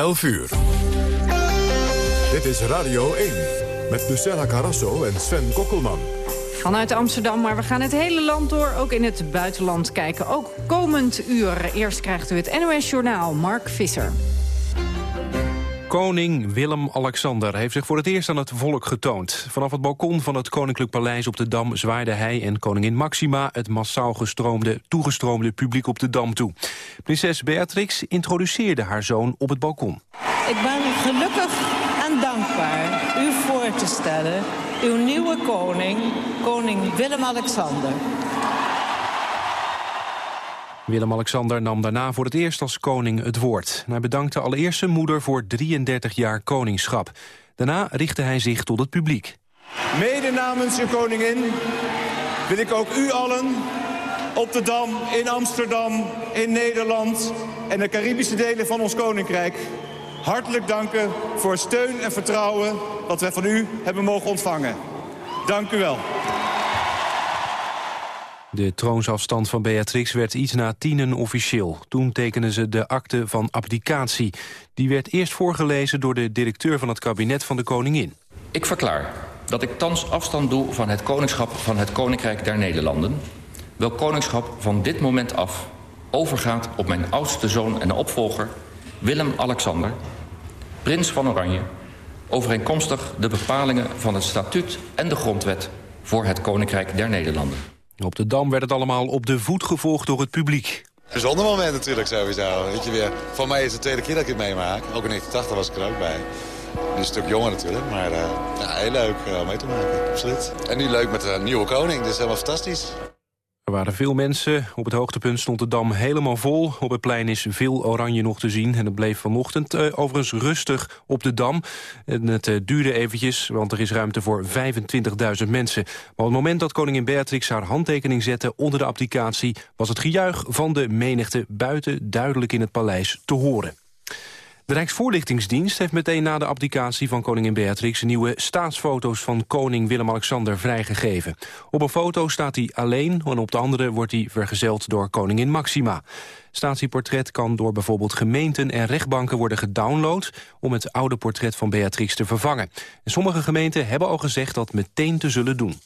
11 uur. Dit is Radio 1 met Lucella Carrasso en Sven Kokkelman. Vanuit Amsterdam, maar we gaan het hele land door. Ook in het buitenland kijken. Ook komend uur. Eerst krijgt u het NOS Journaal. Mark Visser. Koning Willem-Alexander heeft zich voor het eerst aan het volk getoond. Vanaf het balkon van het Koninklijk Paleis op de Dam... zwaaide hij en koningin Maxima het massaal gestroomde, toegestroomde publiek op de Dam toe. Prinses Beatrix introduceerde haar zoon op het balkon. Ik ben gelukkig en dankbaar u voor te stellen... uw nieuwe koning, koning Willem-Alexander. Willem-Alexander nam daarna voor het eerst als koning het woord. Hij bedankte allereerst zijn moeder voor 33 jaar koningschap. Daarna richtte hij zich tot het publiek. Mede namens uw koningin wil ik ook u allen op de Dam, in Amsterdam, in Nederland... en de Caribische delen van ons koninkrijk hartelijk danken voor steun en vertrouwen... wat wij van u hebben mogen ontvangen. Dank u wel. De troonsafstand van Beatrix werd iets na tienen officieel. Toen tekenden ze de akte van abdicatie. Die werd eerst voorgelezen door de directeur van het kabinet van de koningin. Ik verklaar dat ik thans afstand doe van het koningschap van het Koninkrijk der Nederlanden... welk koningschap van dit moment af overgaat op mijn oudste zoon en opvolger... Willem-Alexander, prins van Oranje... overeenkomstig de bepalingen van het statuut en de grondwet... voor het Koninkrijk der Nederlanden. Op de Dam werd het allemaal op de voet gevolgd door het publiek. Bijzonder moment natuurlijk sowieso. Weet je weer, voor mij is het de tweede keer dat ik het meemaak. Ook in 1980 was ik er ook bij. Nu een stuk jonger natuurlijk, maar uh, ja, heel leuk uh, mee te maken, absoluut. En nu leuk met een nieuwe koning, dus helemaal fantastisch. Er waren veel mensen. Op het hoogtepunt stond de Dam helemaal vol. Op het plein is veel oranje nog te zien. En het bleef vanochtend uh, overigens rustig op de Dam. En het uh, duurde eventjes, want er is ruimte voor 25.000 mensen. Maar op het moment dat koningin Beatrix haar handtekening zette... onder de applicatie, was het gejuich van de menigte buiten duidelijk in het paleis te horen. De Rijksvoorlichtingsdienst heeft meteen na de abdicatie van koningin Beatrix... nieuwe staatsfoto's van koning Willem-Alexander vrijgegeven. Op een foto staat hij alleen en op de andere wordt hij vergezeld door koningin Maxima. Statieportret kan door bijvoorbeeld gemeenten en rechtbanken worden gedownload... om het oude portret van Beatrix te vervangen. En sommige gemeenten hebben al gezegd dat meteen te zullen doen.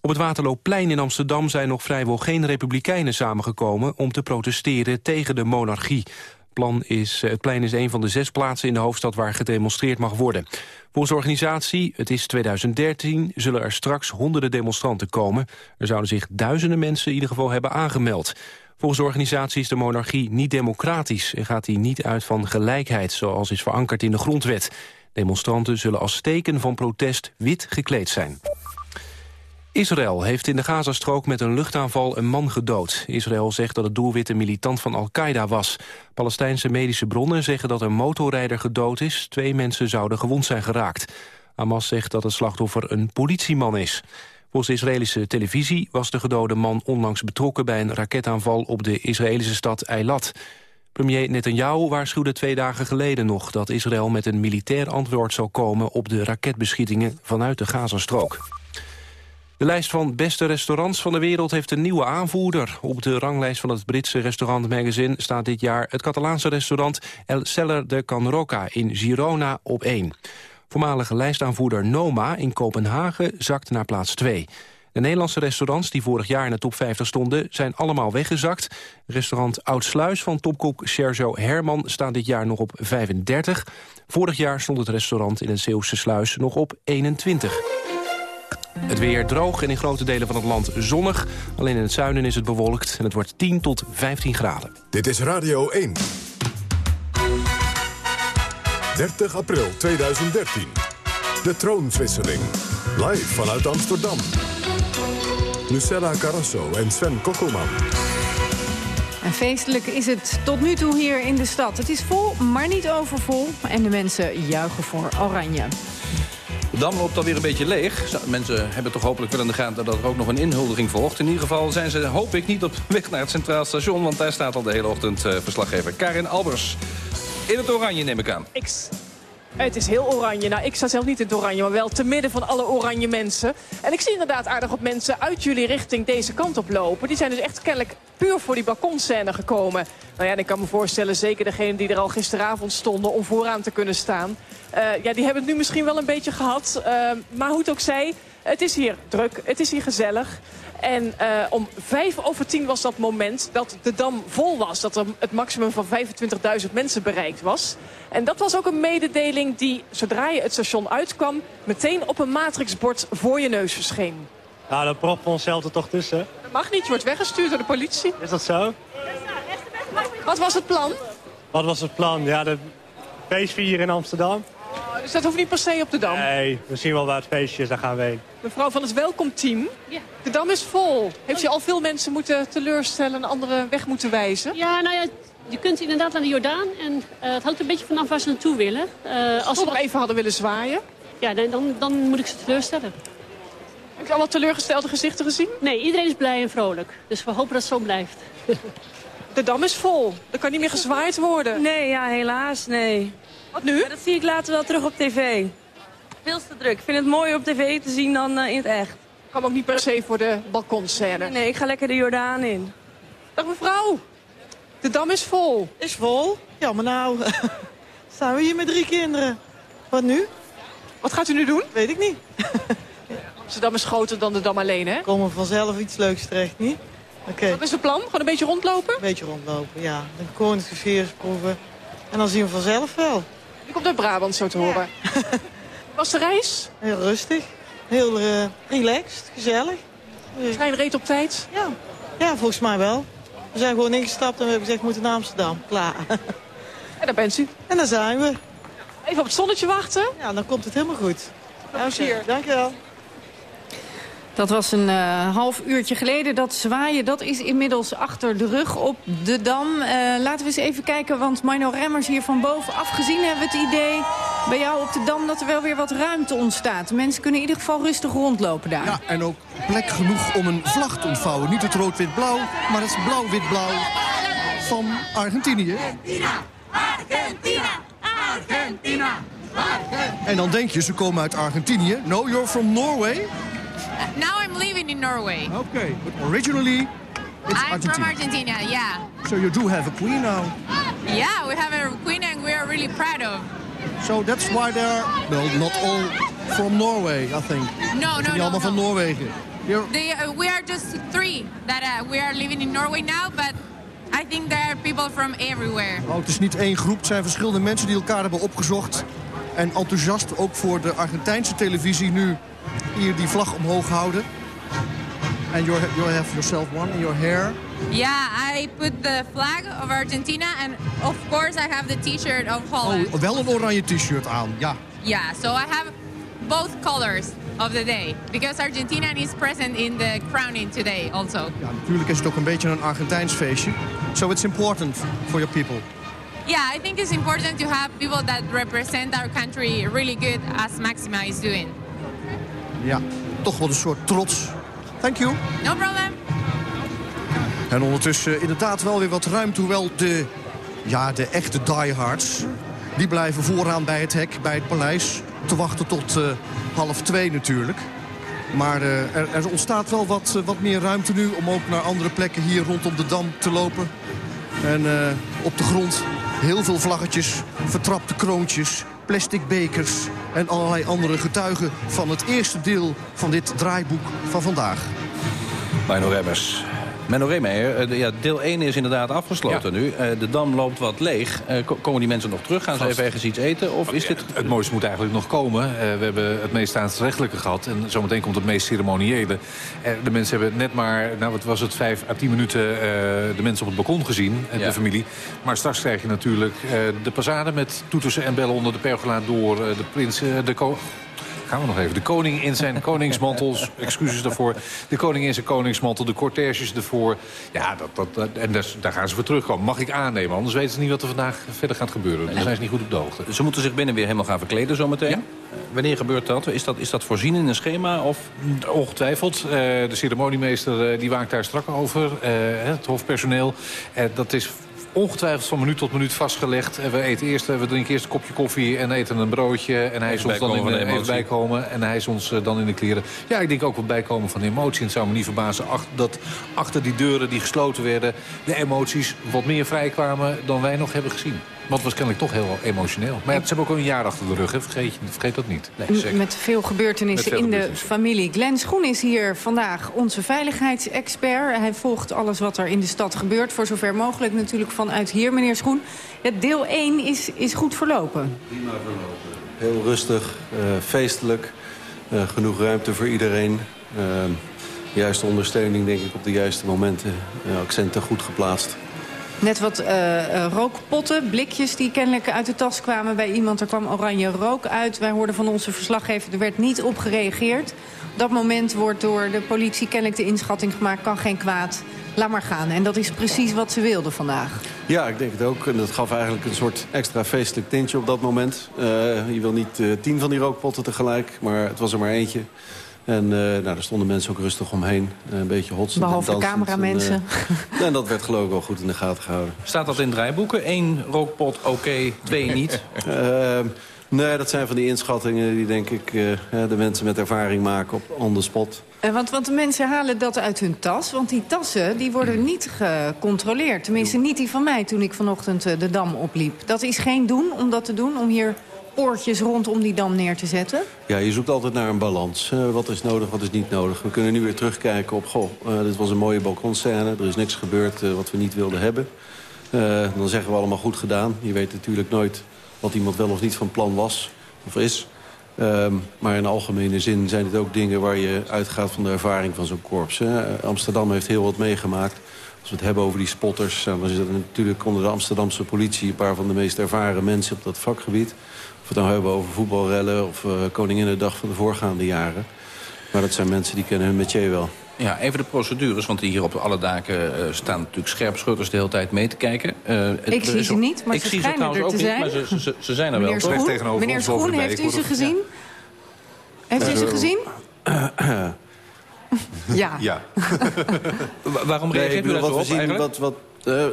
Op het Waterloopplein in Amsterdam zijn nog vrijwel geen republikeinen samengekomen... om te protesteren tegen de monarchie plan is, het plein is een van de zes plaatsen in de hoofdstad waar gedemonstreerd mag worden. Volgens de organisatie, het is 2013, zullen er straks honderden demonstranten komen. Er zouden zich duizenden mensen in ieder geval hebben aangemeld. Volgens de organisatie is de monarchie niet democratisch... en gaat die niet uit van gelijkheid, zoals is verankerd in de grondwet. Demonstranten zullen als teken van protest wit gekleed zijn. Israël heeft in de Gazastrook met een luchtaanval een man gedood. Israël zegt dat het doelwit een militant van Al-Qaeda was. Palestijnse medische bronnen zeggen dat een motorrijder gedood is. Twee mensen zouden gewond zijn geraakt. Hamas zegt dat het slachtoffer een politieman is. Volgens Israëlische televisie was de gedode man onlangs betrokken... bij een raketaanval op de Israëlische stad Eilat. Premier Netanyahu waarschuwde twee dagen geleden nog... dat Israël met een militair antwoord zou komen op de raketbeschietingen vanuit de Gazastrook. De lijst van beste restaurants van de wereld heeft een nieuwe aanvoerder. Op de ranglijst van het Britse restaurantmagazine staat dit jaar... het Catalaanse restaurant El Celler de Can Roca in Girona op 1. Voormalige lijstaanvoerder Noma in Kopenhagen zakt naar plaats 2. De Nederlandse restaurants die vorig jaar in de top 50 stonden... zijn allemaal weggezakt. Restaurant Oudsluis van topkok Sergio Herman staat dit jaar nog op 35. Vorig jaar stond het restaurant in het Zeeuwse Sluis nog op 21. Het weer droog en in grote delen van het land zonnig. Alleen in het zuiden is het bewolkt en het wordt 10 tot 15 graden. Dit is Radio 1. 30 april 2013. De troonswisseling. Live vanuit Amsterdam. Lucella Carrasso en Sven Kokkelman. En feestelijk is het tot nu toe hier in de stad. Het is vol, maar niet overvol. En de mensen juichen voor Oranje. De Dam loopt alweer een beetje leeg. Mensen hebben toch hopelijk wel in de gaten dat er ook nog een inhuldiging volgt. In ieder geval zijn ze, hoop ik, niet op weg naar het Centraal Station... want daar staat al de hele ochtend uh, verslaggever Karin Albers. In het oranje neem ik aan. Het is heel oranje. Nou, ik sta zelf niet in het oranje, maar wel te midden van alle oranje mensen. En ik zie inderdaad aardig wat mensen uit jullie richting deze kant op lopen. Die zijn dus echt kennelijk puur voor die balkonscène gekomen. Nou ja, ik kan me voorstellen, zeker degenen die er al gisteravond stonden... om vooraan te kunnen staan. Uh, ja, die hebben het nu misschien wel een beetje gehad. Uh, maar hoe het ook zij, het is hier druk, het is hier gezellig. En uh, om vijf over tien was dat moment dat de Dam vol was. Dat er het maximum van 25.000 mensen bereikt was. En dat was ook een mededeling die, zodra je het station uitkwam... meteen op een matrixbord voor je neus verscheen. Nou, dan proppen we onszelf er toch tussen. Dat mag niet, je wordt weggestuurd door de politie. Is dat zo? Wat was het plan? Wat was het plan? Ja, de feestvier in Amsterdam. Oh, dus dat hoeft niet per se op de Dam? Nee, we zien wel waar het feestje is, daar gaan we heen. Mevrouw van het welkomteam, ja. de Dam is vol. Heeft u al veel mensen moeten teleurstellen en anderen weg moeten wijzen? Ja, nou ja, je kunt inderdaad naar de Jordaan. En uh, het hangt een beetje vanaf waar ze naartoe willen. Uh, als ze nog even hadden willen zwaaien? Ja, dan, dan moet ik ze teleurstellen. Heb je al wat teleurgestelde gezichten gezien? Nee, iedereen is blij en vrolijk. Dus we hopen dat het zo blijft. De Dam is vol. Er kan niet meer gezwaaid worden. Nee, ja, helaas, nee. Wat nu? Maar dat zie ik later wel terug op tv. Veel te druk. Ik vind het mooier op tv te zien dan uh, in het echt. Ik kwam ook niet per se voor de balkonscène. Nee, nee, ik ga lekker de Jordaan in. Dag mevrouw. De Dam is vol. Is vol? Ja, maar nou staan we hier met drie kinderen. Wat nu? Wat gaat u nu doen? Weet ik niet. Amsterdam is groter dan de Dam alleen, hè? Komen vanzelf iets leuks terecht, niet? Okay. Wat is het plan? Gewoon een beetje rondlopen? Een beetje rondlopen, ja. De koningsgeveer proeven. En dan zien we vanzelf wel. Je komt uit Brabant, zo te horen. Was de reis? Heel rustig. Heel uh, relaxed. Gezellig. De trein reed op tijd? Ja. ja, volgens mij wel. We zijn gewoon ingestapt en we hebben gezegd, we moeten naar Amsterdam. Klaar. En daar bent u? En daar zijn we. Even op het zonnetje wachten? Ja, dan komt het helemaal goed. Dank je wel. Dat was een uh, half uurtje geleden. Dat zwaaien dat is inmiddels achter de rug op de Dam. Uh, laten we eens even kijken, want Mino Remmers hier van bovenaf gezien hebben we het idee... bij jou op de Dam dat er wel weer wat ruimte ontstaat. Mensen kunnen in ieder geval rustig rondlopen daar. Ja, en ook plek genoeg om een vlag te ontvouwen. Niet het rood-wit-blauw, maar het blauw-wit-blauw van Argentinië. Argentina, Argentina, Argentina, Argentina. En dan denk je, ze komen uit Argentinië. No, you're from Norway? Now I'm living in Norway. Okay, but originally it's I'm Argentina. from Argentina, yeah. So you do have a queen now. Yeah, we have a queen and we are really proud of. So that's why they're, well, not all from Norway, I think. No, no, no. allemaal van Noorwegen. They, uh, we are just three that uh, we are living in Norway now, but I think there are people from everywhere. Oh, het is niet één groep, het zijn verschillende mensen die elkaar hebben opgezocht. En enthousiast ook voor de Argentijnse televisie nu hier die vlag omhoog houden. And you have yourself one in your hair. Yeah, I put the flag of Argentina and of course I have the t-shirt of Holland. Oh, wel een oranje t-shirt aan, ja. Yeah, so I have both colors of the day. Because Argentina is present in the crowning today also. Ja, natuurlijk is het ook een beetje een Argentijns feestje. So it's important for your people. Yeah, I think it's important to have people that represent our country really good as Maxima is doing. Ja, toch wel een soort trots. Thank you. No problem. En ondertussen inderdaad wel weer wat ruimte, hoewel de, ja, de echte diehards... die blijven vooraan bij het hek, bij het paleis, te wachten tot uh, half twee natuurlijk. Maar uh, er, er, ontstaat wel wat, uh, wat meer ruimte nu om ook naar andere plekken hier rondom de Dam te lopen. En op de grond heel veel vlaggetjes, vertrapte kroontjes, plastic bekers... en allerlei andere getuigen van het eerste deel van dit draaiboek van vandaag. Mino Remmers. Menno Reemeyer, uh, ja, deel 1 is inderdaad afgesloten ja. nu. Uh, de dam loopt wat leeg. Uh, komen die mensen nog terug? Gaan Vast. ze even ergens iets eten? Of is dit... Het mooiste moet eigenlijk nog komen. we hebben het meest aansrechtelijke gehad. En zometeen komt het meest ceremoniële. de mensen hebben net maar, nou wat was het, vijf à tien minuten... de mensen op het balkon gezien, ja. de familie. Maar straks krijg je natuurlijk de passade met toetersen en bellen onder de pergola door. de prins, de ko gaan we nog even. De koning in zijn koningsmantel, excuses daarvoor. De koning in zijn koningsmantel, de cortèges ervoor. Ja, dat, dat, dat en daar, daar gaan ze voor terugkomen. Mag ik aannemen, anders weten ze niet wat er vandaag verder gaat gebeuren. Dan zijn ze niet goed op de hoogte. Ze moeten zich binnen weer helemaal gaan verkleden zometeen? Ja. Wanneer gebeurt dat? Is, dat? is dat voorzien in een schema? Of? Ongetwijfeld. Uh, de ceremoniemeester uh, die waakt daar strak over. Uh, het hofpersoneel. dat is ongetwijfeld van minuut tot minuut vastgelegd. En we, eten eerst, we drinken eerst een kopje koffie en eten een broodje. En hij is ons dan in de, even bijkomen. En hij is ons dan in de kleren. Ja, ik denk ook wat bijkomen van de emotie. En het zou me niet verbazen dat achter die deuren die gesloten werden... de emoties wat meer vrijkwamen dan wij nog hebben gezien. Want het was kennelijk toch heel emotioneel. Maar ja, ze hebben ook al een jaar achter de rug, hè? Vergeet, vergeet dat niet. Nee, Met veel gebeurtenissen in de familie. Glenn Schoen is hier vandaag onze veiligheidsexpert. Hij volgt alles wat er in de stad gebeurt. Voor zover mogelijk natuurlijk vanuit hier, meneer Schoen. Het deel 1 is, is goed verlopen. Prima verlopen. Heel rustig, uh, feestelijk. Uh, genoeg ruimte voor iedereen. Uh, juiste ondersteuning, denk ik, op de juiste momenten. accenten goed geplaatst. Net wat uh, rookpotten, blikjes die kennelijk uit de tas kwamen bij iemand. Er kwam oranje rook uit. Wij hoorden van onze verslaggever, er werd niet op gereageerd. Op dat moment wordt door de politie kennelijk de inschatting gemaakt... kan geen kwaad, laat maar gaan. En dat is precies wat ze wilden vandaag. Ja, ik denk het ook. En dat gaf eigenlijk een soort extra feestelijk tintje op dat moment. Uh, je wil niet uh, tien van die rookpotten tegelijk, maar het was er maar eentje. En uh, nou, daar stonden mensen ook rustig omheen. Uh, een beetje hotsend Behalve de cameramensen. En, uh, en dat werd geloof ik wel goed in de gaten gehouden. Staat dat in draaiboeken? Eén rookpot oké, okay, twee niet? Ehm, nee, dat zijn van die inschattingen die denk ik de mensen met ervaring maken op on the spot. Want, want de mensen halen dat uit hun tas. Want die tassen die worden niet gecontroleerd. Tenminste niet die van mij toen ik vanochtend de Dam opliep. Dat is geen doen om dat te doen, om hier poortjes rondom die dam neer te zetten? Ja, je zoekt altijd naar een balans. Uh, wat is nodig, wat is niet nodig. We kunnen nu weer terugkijken op... goh, uh, dit was een mooie balkonscène. Er is niks gebeurd uh, wat we niet wilden hebben. dan zeggen we allemaal goed gedaan. Je weet natuurlijk nooit wat iemand wel of niet van plan was of is. Um, maar in algemene zin zijn dit ook dingen waar je uitgaat van de ervaring van zo'n korps. Hè. Amsterdam heeft heel wat meegemaakt. Als we het hebben over die spotters, dan zitten natuurlijk onder de Amsterdamse politie... een paar van de meest ervaren mensen op dat vakgebied. We het nou hebben over voetbalrellen of uh, Koninginnedag van de voorgaande jaren. Maar dat zijn mensen die kennen hun métier wel. Ja, even de procedures, want hier op alle daken uh, staan natuurlijk scherpschutters de hele tijd mee te kijken. Uh, ik zie ze niet, maar ik ze zie ze trouwens ook zijn. niet, maar ze, ze, ze zijn er meneer wel. Schoen, meneer Schoen, heeft u ze gezien? Heeft u ze gezien? ja. ja. Waarom reageert nee, u daar zo op zien, wat, wat, uh,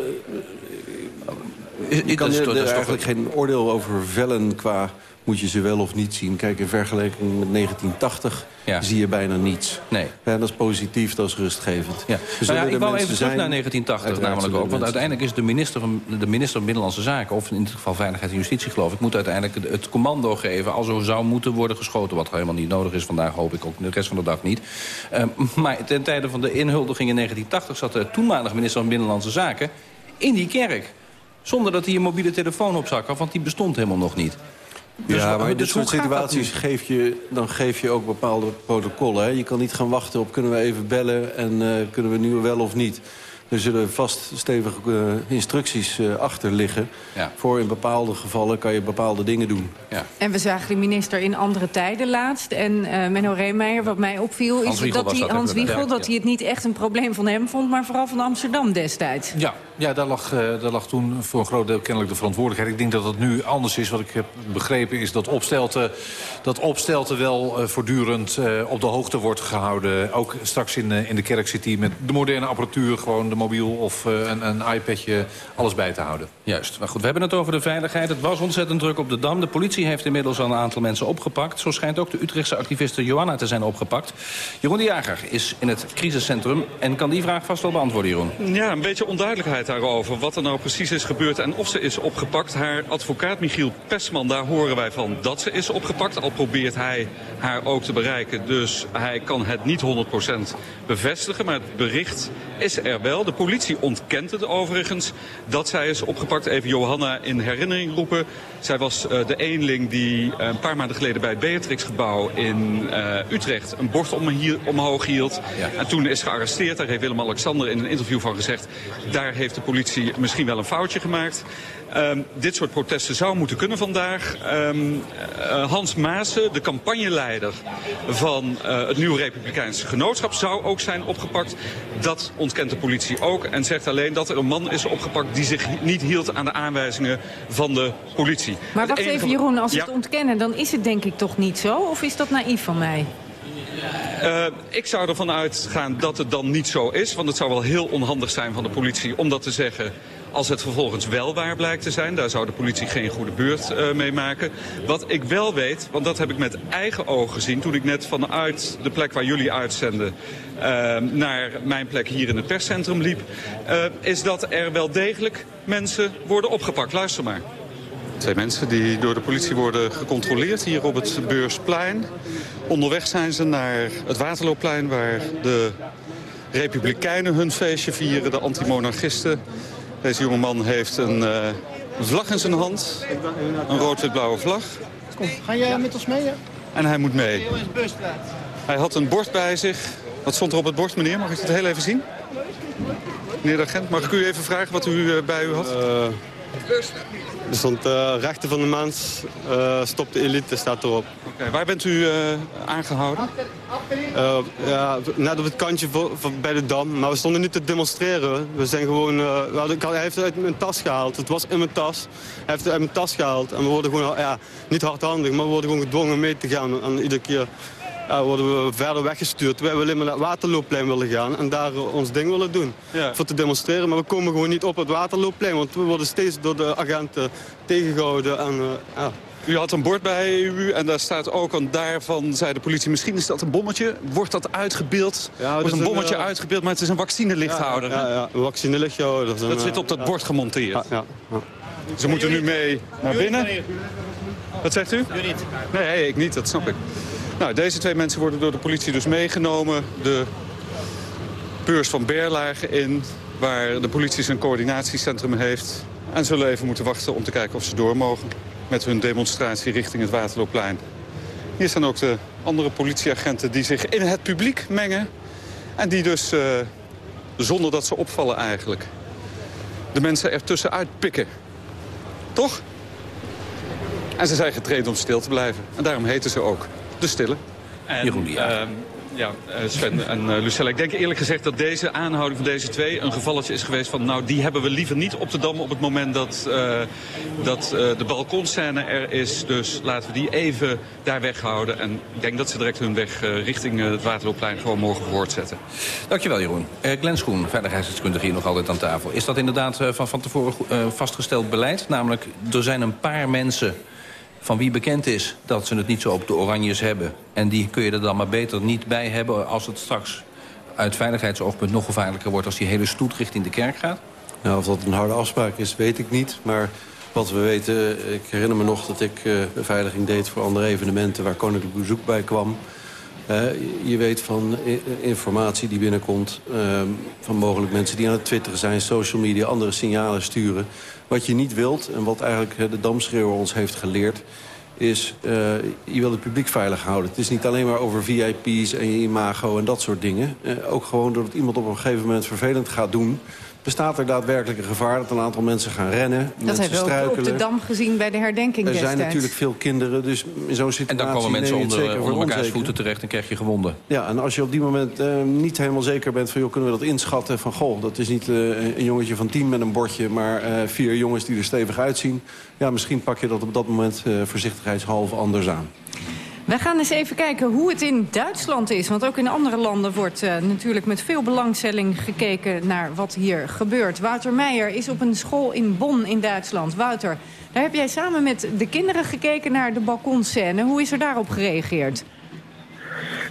ik kan er eigenlijk geen oordeel over vellen qua moet je ze wel of niet zien. Kijk, in vergelijking met 1980 ja. zie je bijna niets. Nee. Ja, dat is positief, dat is rustgevend. Ja. Nou ja, ik wou even terug naar 1980 namelijk ook. Want uiteindelijk is de minister, van, de minister van Binnenlandse Zaken... of in dit geval Veiligheid en Justitie geloof ik... moet uiteindelijk het commando geven als er zou moeten worden geschoten. Wat helemaal niet nodig is vandaag, hoop ik ook de rest van de dag niet. Uh, maar ten tijde van de inhuldiging in 1980... zat de toenmalige minister van Binnenlandse Zaken in die kerk. Zonder dat hij een mobiele telefoon op zak had, want die bestond helemaal nog niet. Dus, ja, maar in dit soort situaties geef je, dan geef je ook bepaalde protocollen. Hè? Je kan niet gaan wachten op kunnen we even bellen en uh, kunnen we nu wel of niet. Er zullen vast stevige uh, instructies uh, achter liggen. Ja. Voor in bepaalde gevallen kan je bepaalde dingen doen. Ja. En we zagen de minister in andere tijden laatst. En uh, Menno Reemeijer, wat mij opviel, is dat, hij, Hans Wiegel... Ja, dat hij het niet echt een probleem van hem vond... maar vooral van Amsterdam destijds. Ja, ja daar, lag, daar lag toen voor een groot deel kennelijk de verantwoordelijkheid. Ik denk dat het nu anders is. Wat ik heb begrepen is dat Opstelten, dat opstelten wel voortdurend op de hoogte wordt gehouden. Ook straks in, in de kerk zit hij met de moderne apparatuur... gewoon de mobiel of een, een iPadje, alles bij te houden. Juist. Maar goed, we hebben het over de veiligheid. Het was ontzettend druk op de Dam. De politie heeft inmiddels al een aantal mensen opgepakt. Zo schijnt ook de Utrechtse activiste Johanna te zijn opgepakt. Jeroen de Jager is in het crisiscentrum en kan die vraag vast wel beantwoorden, Jeroen. Ja, een beetje onduidelijkheid daarover. Wat er nou precies is gebeurd en of ze is opgepakt. Haar advocaat Michiel Pesman, daar horen wij van dat ze is opgepakt. Al probeert hij haar ook te bereiken. Dus hij kan het niet 100% bevestigen. Maar het bericht is er wel. De politie ontkent het overigens dat zij is opgepakt. Even Johanna in herinnering roepen. Zij was uh, de eenling die uh, een paar maanden geleden bij het Beatrixgebouw in uh, Utrecht een borst om, hier, omhoog hield. Ja. En toen is gearresteerd. Daar heeft Willem-Alexander in een interview van gezegd... daar heeft de politie misschien wel een foutje gemaakt. Um, dit soort protesten zou moeten kunnen vandaag. Um, uh, Hans Maassen, de campagneleider van uh, het Nieuwe Republikeinse Genootschap... zou ook zijn opgepakt. Dat ontkent de politie ook. En zegt alleen dat er een man is opgepakt... die zich niet hield aan de aanwijzingen van de politie. Maar wacht even, Jeroen. Als ze ja. het ontkennen, dan is het denk ik toch niet zo? Of is dat naïef van mij? Uh, ik zou ervan uitgaan dat het dan niet zo is. Want het zou wel heel onhandig zijn van de politie om dat te zeggen Als het vervolgens wel waar blijkt te zijn, daar zou de politie geen goede beurt uh, mee maken. Wat ik wel weet, want dat heb ik met eigen ogen gezien... toen ik net vanuit de plek waar jullie uitzenden... Uh, naar mijn plek hier in het perscentrum liep... Uh, is dat er wel degelijk mensen worden opgepakt. Luister maar. Twee mensen die door de politie worden gecontroleerd hier op het Beursplein. Onderweg zijn ze naar het Waterloopplein waar de Republikeinen hun feestje vieren, de antimonarchisten. Deze jongeman heeft een uh, vlag in zijn hand, een rood-wit-blauwe vlag. Kom, ga jij met ons mee? Hè? En hij moet mee. Hij had een bord bij zich. Wat stond er op het bord, meneer? Mag ik het heel even zien? Meneer de agent, mag ik u even vragen wat u uh, bij u had? Uh, er stond uh, rechten van de mens, uh, stop de elite, staat erop. Okay, waar bent u uh, aangehouden? ja, net op het kantje voor, voor, bij de Dam. Maar we stonden niet te demonstreren. We zijn gewoon, we hadden, hij heeft het uit mijn tas gehaald. Het was in mijn tas. Hij heeft het uit mijn tas gehaald. En we worden gewoon, ja, niet hardhandig, maar we worden gewoon gedwongen mee te gaan. En iedere keer ja, worden we verder weggestuurd. Wij willen naar het Waterloopplein willen gaan en daar ons ding willen doen. Ja. Voor te demonstreren, maar we komen gewoon niet op het Waterloopplein. Want we worden steeds door de agenten tegengehouden. En, uh, ja. U had een bord bij u en daar staat ook een daarvan, zei de politie, misschien is dat een bommetje. Wordt dat uitgebeeld? Ja, Wordt een bommetje een, uh, uitgebeeld, maar het is een vaccinelichthouder. Ja, ja, ja, een vaccinelichthouder. Dat, dat zit op dat bord gemonteerd. Ja, Ze moeten nu mee naar binnen. Wat zegt u? U niet. Nee, ik niet, dat snap ik. Nou, deze twee mensen worden door de politie dus meegenomen. De beurs van Berlage in, waar de politie zijn coördinatiecentrum heeft. En zullen even moeten wachten om te kijken of ze door mogen met hun demonstratie richting het Waterloopplein. Hier staan ook de andere politieagenten die zich in het publiek mengen. En die dus, uh, zonder dat ze opvallen eigenlijk, de mensen ertussenuit pikken. Toch? En ze zijn getraind om stil te blijven. En daarom heten ze ook de stille. En, Jeroen, ja. Uh, ja, Sven en uh, Lucella, ik denk eerlijk gezegd dat deze aanhouding van deze twee... een gevalletje is geweest van, nou, die hebben we liever niet op de Dam... op het moment dat, uh, dat uh, de balkonscène er is. Dus laten we die even daar weghouden. En ik denk dat ze direct hun weg richting het Waterloopplein gewoon morgen voortzetten. Dankjewel, Jeroen. Glenn Schoen, veiligheidsdeskundige hier nog altijd aan tafel. Is dat inderdaad van, van tevoren vastgesteld beleid? Namelijk, er zijn een paar mensen van wie bekend is dat ze het niet zo op de oranjes hebben. En die kun je er dan maar beter niet bij hebben als het straks uit veiligheidsoogpunt nog gevaarlijker wordt... als die hele stoet richting de kerk gaat? Nou, of dat een harde afspraak is, weet ik niet. Maar wat we weten, ik herinner me nog dat ik beveiliging deed... voor andere evenementen waar koninklijk bezoek bij kwam. Uh, je weet van informatie die binnenkomt... Uh, van mogelijk mensen die aan het twitteren zijn... social media, andere signalen sturen. Wat je niet wilt, en wat eigenlijk de damschreeuwer ons heeft geleerd is, uh, je wil het publiek veilig houden. Het is niet alleen maar over VIP's en je imago en dat soort dingen. Uh, ook gewoon doordat iemand op een gegeven moment vervelend gaat doen bestaat er daadwerkelijk een gevaar dat een aantal mensen gaan rennen. Dat hebben we ook op de Dam gezien bij de herdenking Er destijds. zijn natuurlijk veel kinderen, dus in zo'n situatie... En dan komen mensen onder, onder elkaars voeten terecht en krijg je gewonden. Ja, en als je op die moment uh, niet helemaal zeker bent van... Joh, kunnen we dat inschatten van... goh, dat is niet uh, een jongetje van tien met een bordje... maar uh, vier jongens die er stevig uitzien. Ja, misschien pak je dat op dat moment voorzichtigheidshalve anders aan. We gaan eens even kijken hoe het in Duitsland is. Want ook in andere landen wordt uh, natuurlijk met veel belangstelling gekeken naar wat hier gebeurt. Wouter Meijer is op een school in Bonn in Duitsland. Wouter, daar heb jij samen met de kinderen gekeken naar de balkonscène. Hoe is er daarop gereageerd?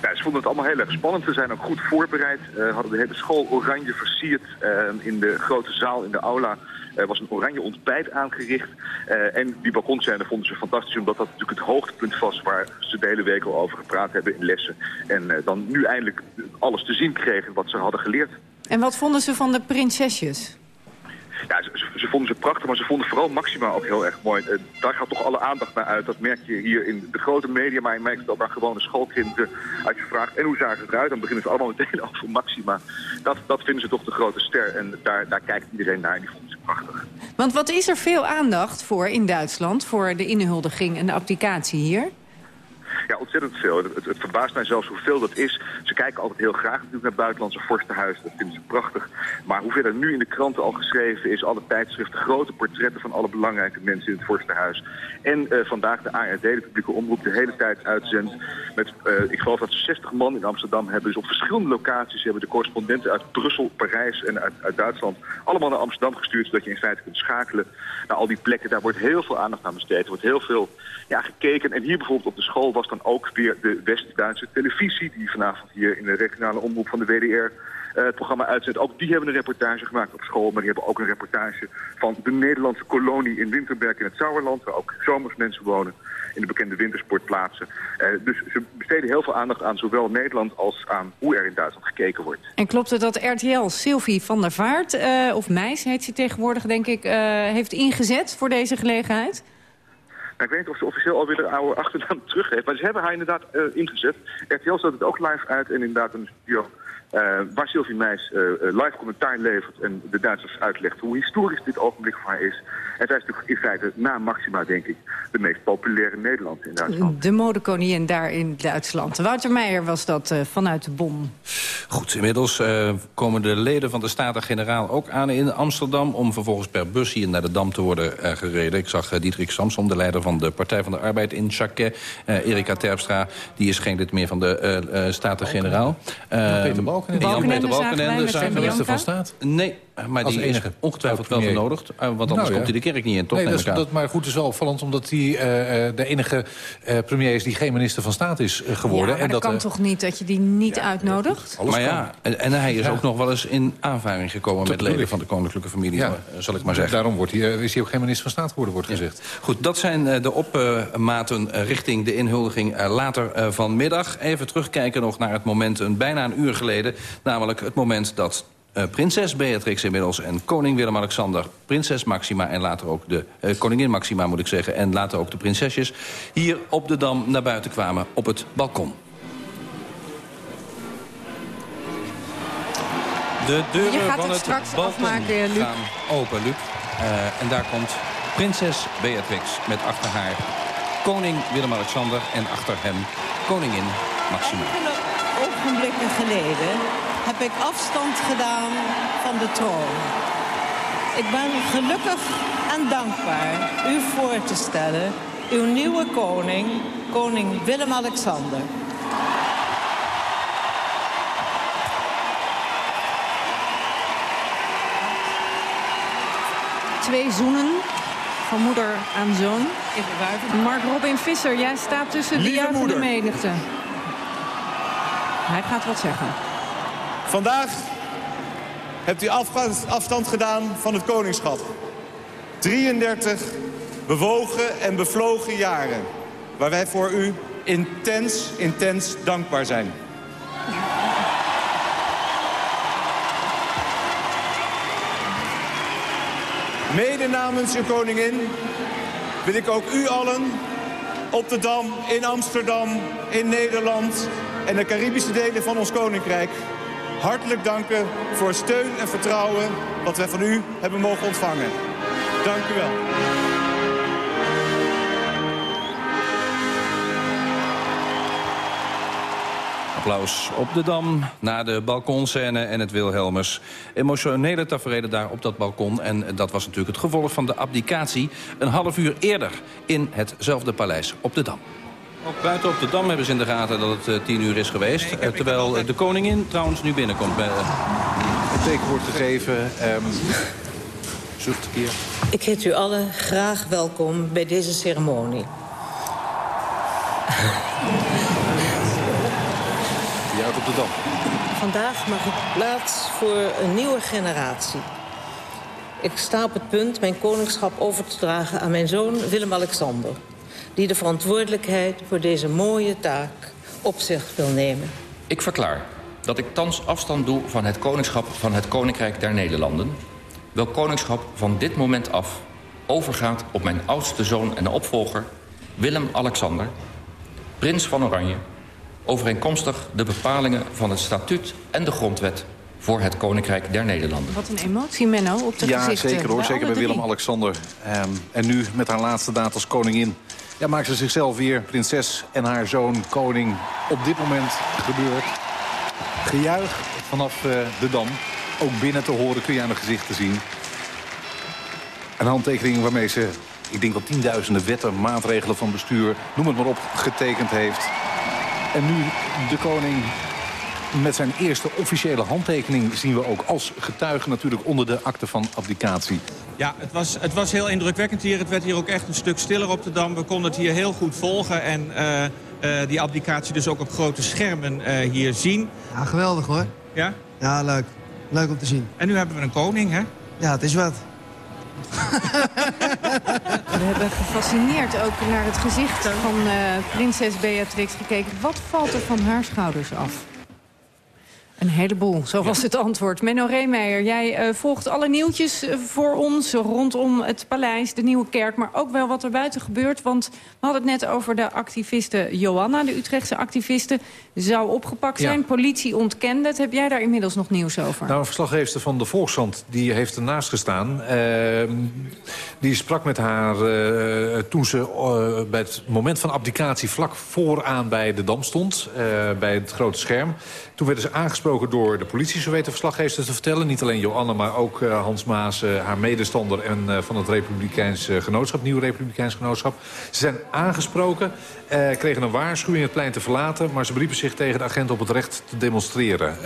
Ja, ze vonden het allemaal heel erg spannend. Ze zijn ook goed voorbereid. Uh, hadden de hele school oranje versierd uh, in de grote zaal in de aula. Er was een oranje ontbijt aangericht. Uh, en die balkonscène vonden ze fantastisch, omdat dat natuurlijk het hoogtepunt was waar ze de hele week al over gepraat hebben in lessen. En uh, dan nu eindelijk alles te zien kregen wat ze hadden geleerd. En wat vonden ze van de prinsesjes? Ja, ze, ze, vonden ze prachtig, maar ze vonden vooral Maxima ook heel erg mooi. Uh, daar gaat toch alle aandacht naar uit. Dat merk je hier in de grote media, maar je merkt het ook aan gewone schoolkinderen. Als je en hoe zagen ze eruit? Dan beginnen ze allemaal meteen over Maxima. Dat, dat vinden ze toch de grote ster. En daar, daar kijkt iedereen naar en die vonden ze prachtig. Want wat is er veel aandacht voor in Duitsland... voor de inhuldiging en de applicatie hier? Ja, ontzettend veel. Het, verbaast mij zelfs hoeveel dat is. Ze kijken altijd heel graag natuurlijk naar buitenlandse vorstenhuizen. Dat vinden ze prachtig. Maar hoeveel er nu in de kranten al geschreven is, alle tijdschriften, grote portretten van alle belangrijke mensen in het vorstenhuis. En uh, vandaag de ARD, de publieke omroep, de hele tijd uitzendt. Met, uh, ik geloof dat ze 60 man in Amsterdam hebben. Dus op verschillende locaties hebben de correspondenten uit Brussel, Parijs en uit, uit Duitsland allemaal naar Amsterdam gestuurd. Zodat je in feite kunt schakelen naar al die plekken. Daar wordt heel veel aandacht aan besteed. Er wordt heel veel ja, gekeken. En hier bijvoorbeeld op de school was ook weer de West-Duitse televisie... die vanavond hier in de regionale omroep van de WDR het programma uitzendt. Ook die hebben een reportage gemaakt op school, maar die hebben ook een reportage van de Nederlandse kolonie in Winterberg in het Sauerland, waar ook zomers mensen wonen in de bekende wintersportplaatsen. Uh, dus ze besteden heel veel aandacht aan zowel Nederland als aan hoe er in Duitsland gekeken wordt. En klopt het dat RTL Sylvie van der Vaart, uh, of Meis heet ze tegenwoordig denk ik, heeft ingezet voor deze gelegenheid? Ik weet niet of ze officieel alweer de oude achternaam teruggeeft. Maar ze hebben haar inderdaad uh, ingezet. RTL zet het ook live uit en inderdaad een studio uh, waar Sylvie Meis uh, live commentaar levert en de Duitsers uitlegt hoe historisch dit ogenblik voor haar is. En zij is natuurlijk in feite na Maxima, denk ik, de meest populaire Nederlander in Duitsland. De modekoningin daar in Duitsland. Wouter Meijer was dat uh, vanuit de Bom. Goed, inmiddels komen de leden van de Staten-Generaal ook aan in Amsterdam... om vervolgens per bus hier naar de Dam te worden gereden. Ik zag Diederik Samsom, de leider van de Partij van de Arbeid in Chaquet. Erika Terpstra, die is geen lid meer van de Staten-Generaal. Peter Balken Balkenende. Jan-Peter Balkenende zijn minister van Staat? Nee, maar die enige. is ongetwijfeld wel genodigd. Want anders nou, ja. komt hij de kerk niet in, toch? Nee, dat is, dat, maar goed, het is wel opvallend omdat hij uh, de enige uh, premier is... die geen minister van Staat is uh, geworden. Ja, maar en dat, dat kan toch niet dat je die niet uitnodigt? Maar ja, en, en hij is ook nog wel eens in aanvaring gekomen... met leden van de koninklijke familie, zal ik maar zeggen. Daarom wordt hij, is hij ook geen minister van Staat geworden, wordt gezegd. Goed, dat zijn de opmaten richting de inhuldiging later vanmiddag. Even terugkijken nog naar het moment, een, bijna een uur geleden... namelijk het moment dat uh, prinses Beatrix inmiddels en koning Willem-Alexander... prinses Maxima en later ook de uh, koningin Maxima, moet ik zeggen... en later ook de prinsesjes, hier op de Dam naar buiten kwamen op het balkon. De deuren van het, het balkon afmaken, gaan open, Luc. Uh, en daar komt prinses Beatrix met achter haar koning Willem-Alexander... en achter hem koningin Maxima. Ogenblikken geleden heb ik afstand gedaan van de troon. Ik ben gelukkig en dankbaar u voor te stellen... uw nieuwe koning, koning Willem-Alexander. Twee zoenen van moeder aan zoon. Mark Robin Visser, jij staat tussen de juichende menigte. Hij gaat wat zeggen. Vandaag hebt u afstand gedaan van het koningschap. 33 bewogen en bevlogen jaren. Waar wij voor u intens, intens dankbaar zijn. Mede namens uw koningin wil ik ook u allen op de Dam, in Amsterdam, in Nederland... en de Caribische delen van ons koninkrijk hartelijk danken voor steun en vertrouwen wat wij van u hebben mogen ontvangen. Dank u wel. Applaus op de Dam, na de balkonscène en het Wilhelmus. Emotionele tafereelen daar op dat balkon. En dat was natuurlijk het gevolg van de abdicatie... een half uur eerder in hetzelfde paleis op de Dam. Ook buiten op de Dam hebben ze in de gaten dat het uh, tien uur is geweest. Uh, terwijl uh, de koningin trouwens nu binnenkomt. Bij, het teken wordt gegeven. Um, zoekt hier. Ik heet u allen graag welkom bij deze ceremonie. Die uit op de Dam. Vandaag mag ik plaats voor een nieuwe generatie. Ik sta op het punt mijn koningschap over te dragen aan mijn zoon Willem-Alexander die de verantwoordelijkheid voor deze mooie taak op zich wil nemen. Ik verklaar dat ik thans afstand doe van het koningschap van het Koninkrijk der Nederlanden... welk koningschap van dit moment af overgaat op mijn oudste zoon en opvolger... Willem-Alexander, prins van Oranje... overeenkomstig de bepalingen van het statuut en de grondwet voor het Koninkrijk der Nederlanden. Wat een emotie, Menno, op de ja, gezichten. Ja, zeker hoor. Bij Zeker bij Willem-Alexander. Um, en nu met haar laatste daad als koningin ja, maakt ze zichzelf weer prinses en haar zoon koning op dit moment gebeurt. Gejuich vanaf uh, de Dam. Ook binnen te horen kun je aan de gezichten zien. Een handtekening waarmee ze, ik denk wel tienduizenden wetten, maatregelen van bestuur, noem het maar op, getekend heeft. En nu de koning met zijn eerste officiële handtekening zien we ook als getuige natuurlijk onder de akte van abdicatie. Ja, het was, het was heel indrukwekkend hier. Het werd hier ook echt een stuk stiller op de Dam. We konden het hier heel goed volgen en uh, uh, die abdicatie dus ook op grote schermen uh, hier zien. Ja, geweldig hoor. Ja? Ja, leuk. Leuk om te zien. En nu hebben we een koning, hè? Ja, het is wat. We hebben gefascineerd ook naar het gezicht van uh, prinses Beatrix gekeken. Wat valt er van haar schouders af? Een heleboel, zo was het antwoord. Menno Reemeijer, jij uh, volgt alle nieuwtjes uh, voor ons rondom het paleis, de Nieuwe Kerk... maar ook wel wat er buiten gebeurt. Want we hadden het net over de activiste Johanna, de Utrechtse activiste... zou opgepakt zijn, ja. politie ontkende het. Heb jij daar inmiddels nog nieuws over? Nou, een verslaggever van de Volkskrant die heeft ernaast gestaan. Uh, die sprak met haar toen ze bij het moment van abdicatie... vlak vooraan bij de Dam stond, bij het grote scherm. Toen werden ze aangesproken door de politie, zo weet de verslaggever te vertellen. Niet alleen Joanne, maar ook uh, Hans Maas, uh, haar medestander... en uh, van het Republikeins Genootschap, Nieuw Republikeins Genootschap. Ze zijn aangesproken, kregen een waarschuwing het plein te verlaten... maar ze beriepen zich tegen de agent op het recht te demonstreren.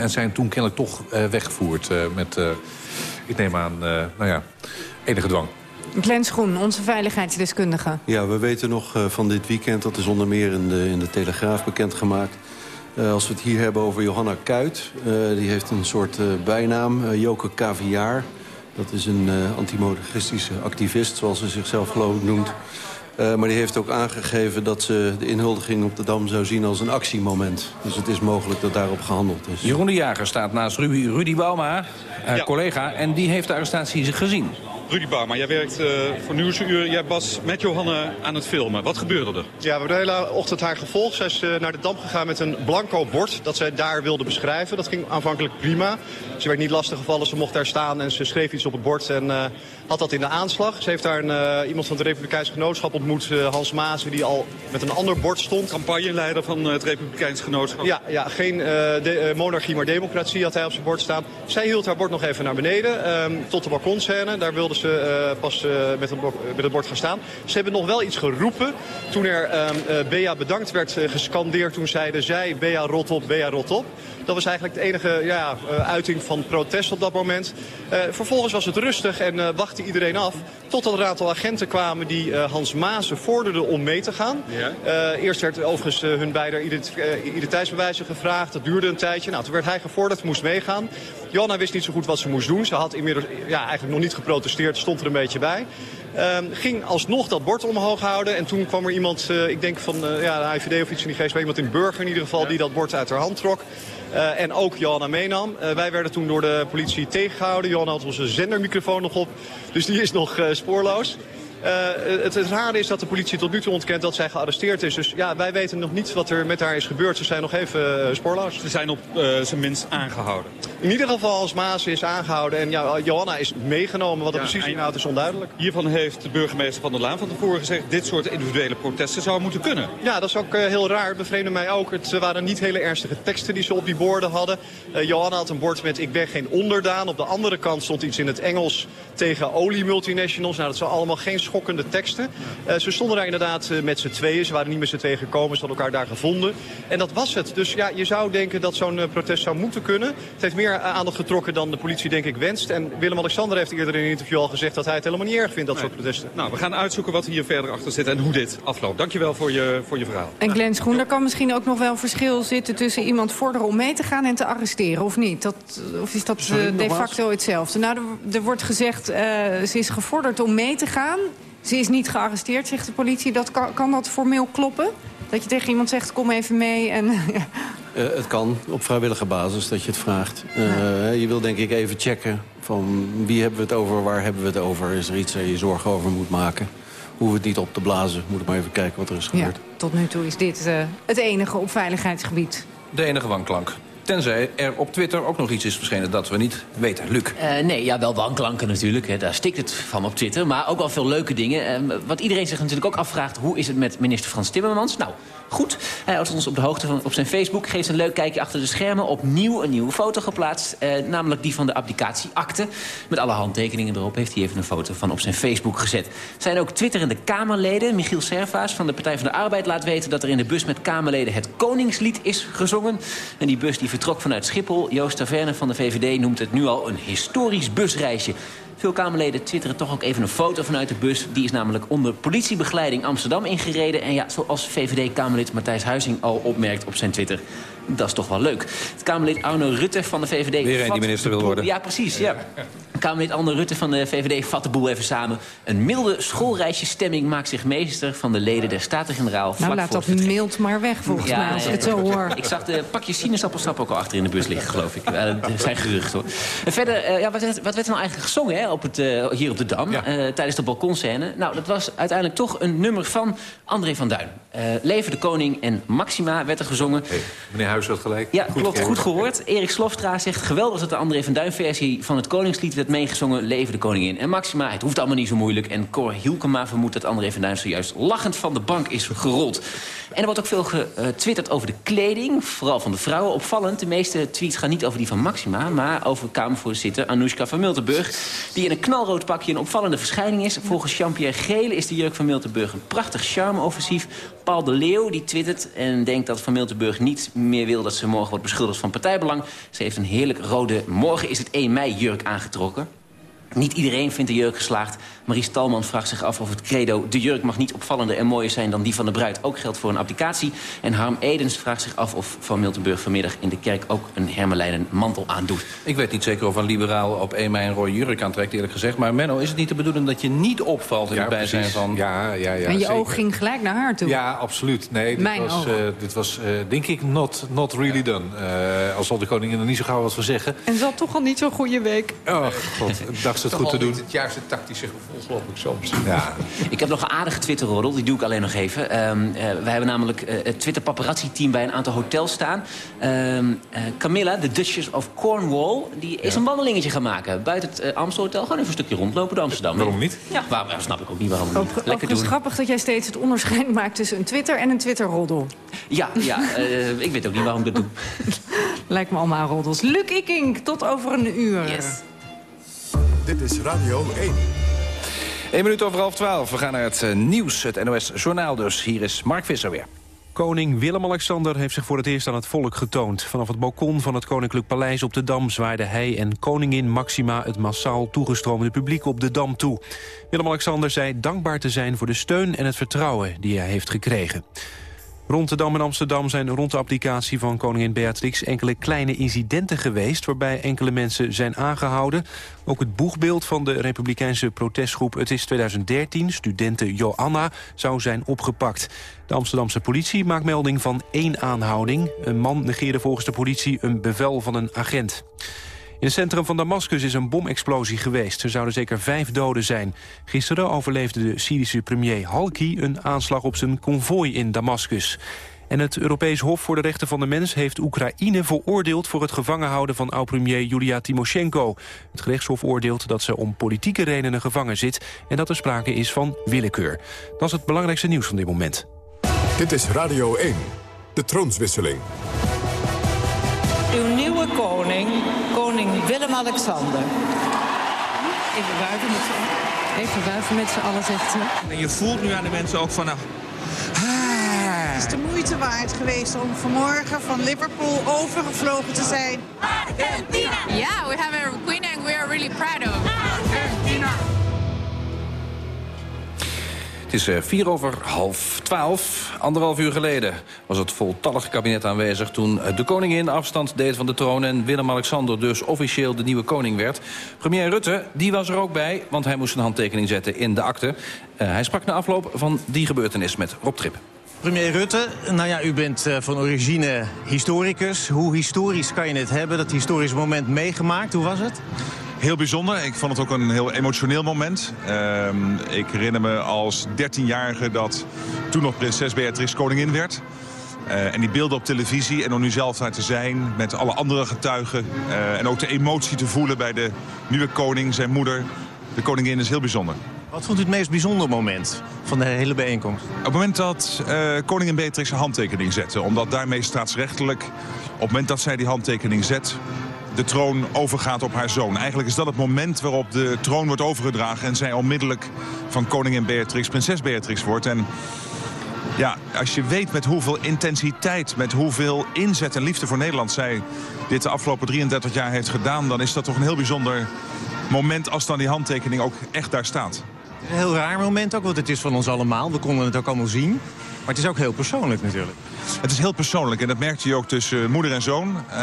en zijn toen kennelijk toch weggevoerd met, ik neem aan, nou ja, enige dwang. Glenn Schoen, onze veiligheidsdeskundige. Ja, we weten nog van dit weekend, dat is onder meer in de, in de Telegraaf bekendgemaakt... Uh, als we het hier hebben over Johanna Kuit. Uh, die heeft een soort uh, bijnaam, Joke Kaviaar. Dat is een antimodernistische activist, zoals ze zichzelf geloof ik noemt. maar die heeft ook aangegeven dat ze de inhuldiging op de Dam zou zien als een actiemoment. Dus het is mogelijk dat daarop gehandeld is. Jeroen de Jager staat naast Rudy, Rudy Bauma, ja. collega, en die heeft de arrestatie gezien. Rudy Bauma, jij werkt uh, voor Nieuwsuur. Jij was met Johanna aan het filmen. Wat gebeurde er? Ja, we hebben de hele ochtend haar gevolgd. Zij is uh, naar de Dam gegaan met een blanco bord dat zij daar wilde beschrijven. Dat ging aanvankelijk prima. Ze werd niet lastiggevallen, ze mocht daar staan en ze schreef iets op het bord en uh, had dat in de aanslag. Ze heeft daar een, iemand van het Republikeins Genootschap ontmoet, Hans Maas, die al met een ander bord stond. Campagneleider van het Republikeins Genootschap. Ja, ja geen de, monarchie, maar democratie had hij op zijn bord staan. Zij hield haar bord nog even naar beneden, um, tot de balkonscène. Daar wilde ze uh, pas uh, met, een, met het bord gaan staan. Ze hebben nog wel iets geroepen. Toen er uh, Bea bedankt werd gescandeerd, toen zeiden zij Bea rot op, Bea rot op. Dat was eigenlijk de enige ja, uiting van protest op dat moment. vervolgens was het rustig en wachtte iedereen af. Totdat er een aantal agenten kwamen die Hans Maasen vorderden om mee te gaan. Ja. eerst werd overigens hun beide identiteitsbewijzen gevraagd. Dat duurde een tijdje. Nou, toen werd hij gevorderd, moest meegaan. Johanna wist niet zo goed wat ze moest doen. Ze had inmiddels ja, eigenlijk nog niet geprotesteerd, stond er een beetje bij. Um, ging alsnog dat bord omhoog houden. En toen kwam er iemand, uh, ik denk van uh, ja, de IVD of iets in die geest, maar iemand in Burger in ieder geval, ja. die dat bord uit haar hand trok. Uh, en ook Johanna meenam. wij werden toen door de politie tegengehouden. Johanna had onze zendermicrofoon nog op, dus die is nog spoorloos. Uh, het, het rare is dat de politie tot nu toe ontkent dat zij gearresteerd is. Dus ja, wij weten nog niet wat er met haar is gebeurd. Ze zijn nog even uh, spoorloos. Ze zijn op uh, zijn minst aangehouden. In ieder geval als Maas is aangehouden. En ja, Johanna is meegenomen. Wat er ja, precies inhoudt is onduidelijk. Hiervan heeft de burgemeester van der Laan van tevoren gezegd... dit soort individuele protesten zou moeten kunnen. Ja, dat is ook heel raar. Het bevreemde mij ook. Het waren niet hele ernstige teksten die ze op die borden hadden. Johanna had een bord met ik ben geen onderdaan. Op de andere kant stond iets in het Engels tegen oliemultinationals. Nou, dat zijn allemaal geen schokkende teksten. Uh, ze stonden daar inderdaad uh, met z'n tweeën. Ze waren niet met z'n tweeën gekomen. Ze hadden elkaar daar gevonden. En dat was het. Dus ja, je zou denken dat zo'n uh, protest zou moeten kunnen. Het heeft meer aandacht getrokken dan de politie denk ik wenst. En Willem-Alexander heeft eerder in een interview al gezegd... dat hij het helemaal niet erg vindt, dat nee. soort protesten. Nou, we gaan uitzoeken wat hier verder achter zit en hoe dit afloopt. Dankjewel voor je, voor je verhaal. En Glenn Schoen, er kan misschien ook nog wel verschil zitten... tussen iemand vorderen om mee te gaan en te arresteren, of niet? Dat, of is dat de facto hetzelfde? Nou, er, er wordt gezegd, ze is gevorderd om mee te gaan... Ze is niet gearresteerd, zegt de politie. Dat kan, kan dat formeel kloppen? Dat je tegen iemand zegt, kom even mee. En, ja. uh, het kan, op vrijwillige basis, dat je het vraagt. Uh, je wil denk ik even checken van wie hebben we het over, waar hebben we het over. Is er iets waar je zorgen over moet maken? Hoeven we het niet op te blazen. Moet maar even kijken wat er is gebeurd. Ja, tot nu toe is dit uh, het enige op veiligheidsgebied. De enige wanklank. Tenzij er op Twitter ook nog iets is verschenen dat we niet weten. Luc. Uh, nee, ja, wel wanklanken natuurlijk. Hè. Daar stikt het van op Twitter. Maar ook wel veel leuke dingen. Uh, wat iedereen zich natuurlijk ook afvraagt... hoe is het met minister Frans Timmermans? Nou, goed. Hij houdt ons op de hoogte van op zijn Facebook. Geeft een leuk kijkje achter de schermen. Opnieuw een nieuwe foto geplaatst. Uh, namelijk die van de abdicatieakte. Met alle handtekeningen erop heeft hij even een foto van op zijn Facebook gezet. Zijn ook twitterende Kamerleden. Michiel Servaas van de Partij van de Arbeid laat weten... dat er in de bus met Kamerleden het Koningslied is gezongen. En die bus die vertrok vanuit Schiphol. Joost Taverne van de VVD noemt het nu al een historisch busreisje. Veel Kamerleden twitteren toch ook even een foto vanuit de bus. Die is namelijk onder politiebegeleiding Amsterdam ingereden. En ja, zoals VVD-Kamerlid Matthijs Huizing al opmerkt op zijn Twitter... Dat is toch wel leuk. Het Kamerlid Arno Rutte van de VVD... Weer een die minister wil worden. Ja, precies. Ja. Kamerlid Arno Rutte van de VVD vat de boel even samen. Een milde schoolreisjestemming maakt zich meester van de leden der Staten-Generaal. Nou, laat dat mild maar weg, volgens ja, mij, als ik het zo hoor. Ik zag de pakjes sinaasappelsap ook al achter in de bus liggen, geloof ik. dat zijn geruchten, hoor. En verder, uh, ja, wat, werd, wat werd er nou eigenlijk gezongen hè, op het, uh, hier op de Dam... Ja. Uh, tijdens de balkonscène? Nou, dat was uiteindelijk toch een nummer van André van Duin. Leven de Koning en Maxima werd er gezongen. Hey, meneer Huis had gelijk. Ja, goed klopt. Goed gehoord. Erik Slofstra zegt geweldig dat de André van Duin versie van het Koningslied werd meegezongen. Leven de koningin. En Maxima, het hoeft allemaal niet zo moeilijk. En Cor Hielkema vermoedt dat André van Duin zojuist lachend van de bank is gerold. En er wordt ook veel getwitterd over de kleding. Vooral van de vrouwen. Opvallend, de meeste tweets gaan niet over die van Maxima... maar over Kamervoorzitter Anoushka van Miltenburg... die in een knalrood pakje een opvallende verschijning is. Volgens Jean-Pierre Gele is de jurk van Miltenburg een prachtig charme-offensief. Paul de Leeuw die twittert en denkt dat Van Miltenburg niet meer wil... dat ze morgen wordt beschuldigd van partijbelang. Ze heeft een heerlijk rode morgen is het 1 mei jurk aangetrokken. Niet iedereen vindt de jurk geslaagd. Maries Talman vraagt zich af of het credo... de jurk mag niet opvallender en mooier zijn dan die van de bruid... ook geldt voor een applicatie. En Harm Edens vraagt zich af of Van Miltenburg vanmiddag... in de kerk ook een hermelijnen mantel aandoet. Ik weet niet zeker of een liberaal op 1 mei een rode jurk aantrekt, eerlijk gezegd. Maar Menno, is het niet de bedoeling dat je niet opvalt in ja, het bijzijn van... Ja, ja, ja. En je oog ging gelijk naar haar toe. Ja, absoluut. Nee, dit Mijn was, uh, dit was uh, denk ik not, not really done. Uh, als zal de koningin er niet zo gauw wat van zeggen. En ze had toch al niet zo'n goede week. Oh, god. Ik dacht ze het goed te doen. het juiste tactische gevoel, geloof ik soms. Ja. Ik heb nog een aardige Twitter-roddel, die doe ik alleen nog even. Um, uh, wij hebben namelijk uh, het Twitter-paparazzi-team bij een aantal hotels staan. Um, uh, Camilla, de Duchess of Cornwall, die is ja. een wandelingetje gaan maken. Buiten het Amstel Hotel, gewoon even een stukje rondlopen door Amsterdam. Waarom niet? Ja, waarom, snap ik ook niet waarom niet. Lekker doen. Het is grappig dat jij steeds het onderscheid maakt tussen een Twitter en een Twitter-roddel. Ja, ja ik weet ook niet waarom ik dat doe. Lijkt me allemaal roddels. Luc Ikink, tot over een uur. Yes. Dit is Radio 1. 1 minuut over half 12. We gaan naar het uh, nieuws, het NOS-journaal dus. Hier is Mark Visser weer. Koning Willem-Alexander heeft zich voor het eerst aan het volk getoond. Vanaf het balkon van het Koninklijk Paleis op de Dam... zwaaide hij en koningin Maxima het massaal toegestroomde publiek op de Dam toe. Willem-Alexander zei dankbaar te zijn voor de steun en het vertrouwen die hij heeft gekregen. Rond de Dam in Amsterdam zijn rond de applicatie van koningin Beatrix enkele kleine incidenten geweest waarbij enkele mensen zijn aangehouden. Ook het boegbeeld van de republikeinse protestgroep Het is 2013, studenten Joanna, zou zijn opgepakt. De Amsterdamse politie maakt melding van één aanhouding. Een man negeerde volgens de politie een bevel van een agent. In het centrum van Damascus is een bomexplosie geweest. Er zouden zeker vijf doden zijn. Gisteren overleefde de Syrische premier Halki een aanslag op zijn konvooi in Damascus. En het Europees Hof voor de Rechten van de Mens heeft Oekraïne veroordeeld voor het gevangenhouden van oud-premier Julia Timoshenko. Het gerechtshof oordeelt dat ze om politieke redenen gevangen zit en dat er sprake is van willekeur. Dat is het belangrijkste nieuws van dit moment. Dit is Radio 1, de troonswisseling. Uw nieuwe koning, koning Willem-Alexander. Even wuiven met z'n Even wuiven met z'n allen, zegt ze. En je voelt nu aan de mensen ook van... Nou, het is de moeite waard geweest om vanmorgen van Liverpool overgevlogen te zijn. Argentina! Yeah, we have a queen and we are really proud of. Argentina! Het is vier over half twaalf. Anderhalf uur geleden was het voltallige kabinet aanwezig... toen de koningin afstand deed van de troon... en Willem-Alexander dus officieel de nieuwe koning werd. Premier Rutte die was er ook bij, want hij moest een handtekening zetten in de akte. Uh, hij sprak na afloop van die gebeurtenis met Rob Trip. Premier Rutte, nou ja, u bent van origine historicus. Hoe historisch kan je het hebben, dat historisch moment meegemaakt? Hoe was het? Heel bijzonder. Ik vond het ook een heel emotioneel moment. Uh, ik herinner me als 13-jarige dat toen nog prinses Beatrix koningin werd. Eh, en die beelden op televisie en om nu zelf daar te zijn met alle andere getuigen. eh, en ook de emotie te voelen bij de nieuwe koning, zijn moeder. De koningin is heel bijzonder. Wat vond u het meest bijzondere moment van de hele bijeenkomst? Op het moment dat eh, koningin Beatrix een handtekening zette... omdat daarmee staatsrechtelijk, op het moment dat zij die handtekening zet... de troon overgaat op haar zoon. Eigenlijk is dat het moment waarop de troon wordt overgedragen... en zij onmiddellijk van koningin Beatrix prinses Beatrix wordt. En ja, als je weet met hoeveel intensiteit, met hoeveel inzet en liefde voor Nederland... zij dit de afgelopen 33 jaar heeft gedaan... dan is dat toch een heel bijzonder moment als dan die handtekening ook echt daar staat. Een heel raar moment ook, want het is van ons allemaal. We konden het ook allemaal zien. Maar het is ook heel persoonlijk natuurlijk. Het is heel persoonlijk en dat merkte je ook tussen moeder en zoon. Uh,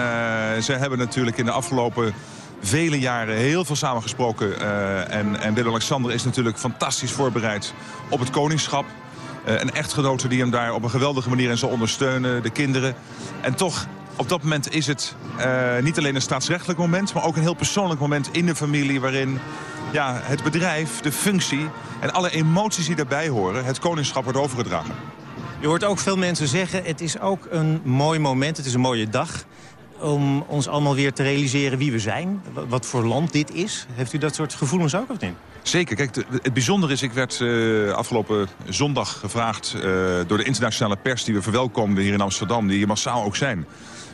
ze hebben natuurlijk in de afgelopen vele jaren heel veel samengesproken. Uh, en, en Willem-Alexander is natuurlijk fantastisch voorbereid op het koningschap. Uh, een echtgenote die hem daar op een geweldige manier in zal ondersteunen. De kinderen. En toch, op dat moment is het niet alleen een staatsrechtelijk moment... maar ook een heel persoonlijk moment in de familie... waarin ja, het bedrijf, de functie en alle emoties die daarbij horen... het koningschap wordt overgedragen. Je hoort ook veel mensen zeggen, het is ook een mooi moment, het is een mooie dag... om ons allemaal weer te realiseren wie we zijn, wat voor land dit is. Heeft u dat soort gevoelens ook of niet? Zeker. Kijk, het bijzondere is, ik werd uh, afgelopen zondag gevraagd... Uh, door de internationale pers die we verwelkomden hier in Amsterdam... die hier massaal ook zijn...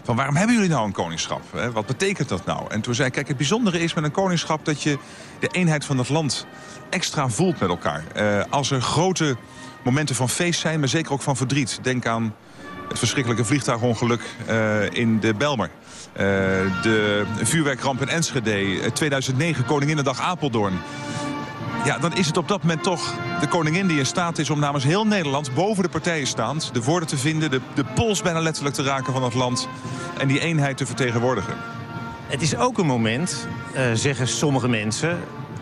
van waarom hebben jullie nou een koningschap? Hè? Wat betekent dat nou? En toen zei ik, kijk, het bijzondere is met een koningschap... dat je de eenheid van het land extra voelt met elkaar. Uh, als er grote momenten van feest zijn, maar zeker ook van verdriet. Denk aan het verschrikkelijke vliegtuigongeluk uh, in de Belmer. Uh, de vuurwerkramp in Enschede, 2009 Koninginnedag Apeldoorn. Ja, dan is het op dat moment toch de koningin die in staat is om namens heel Nederland boven de partijen staand de woorden te vinden, de, de pols bijna letterlijk te raken van het land en die eenheid te vertegenwoordigen. Het is ook een moment, uh, zeggen sommige mensen,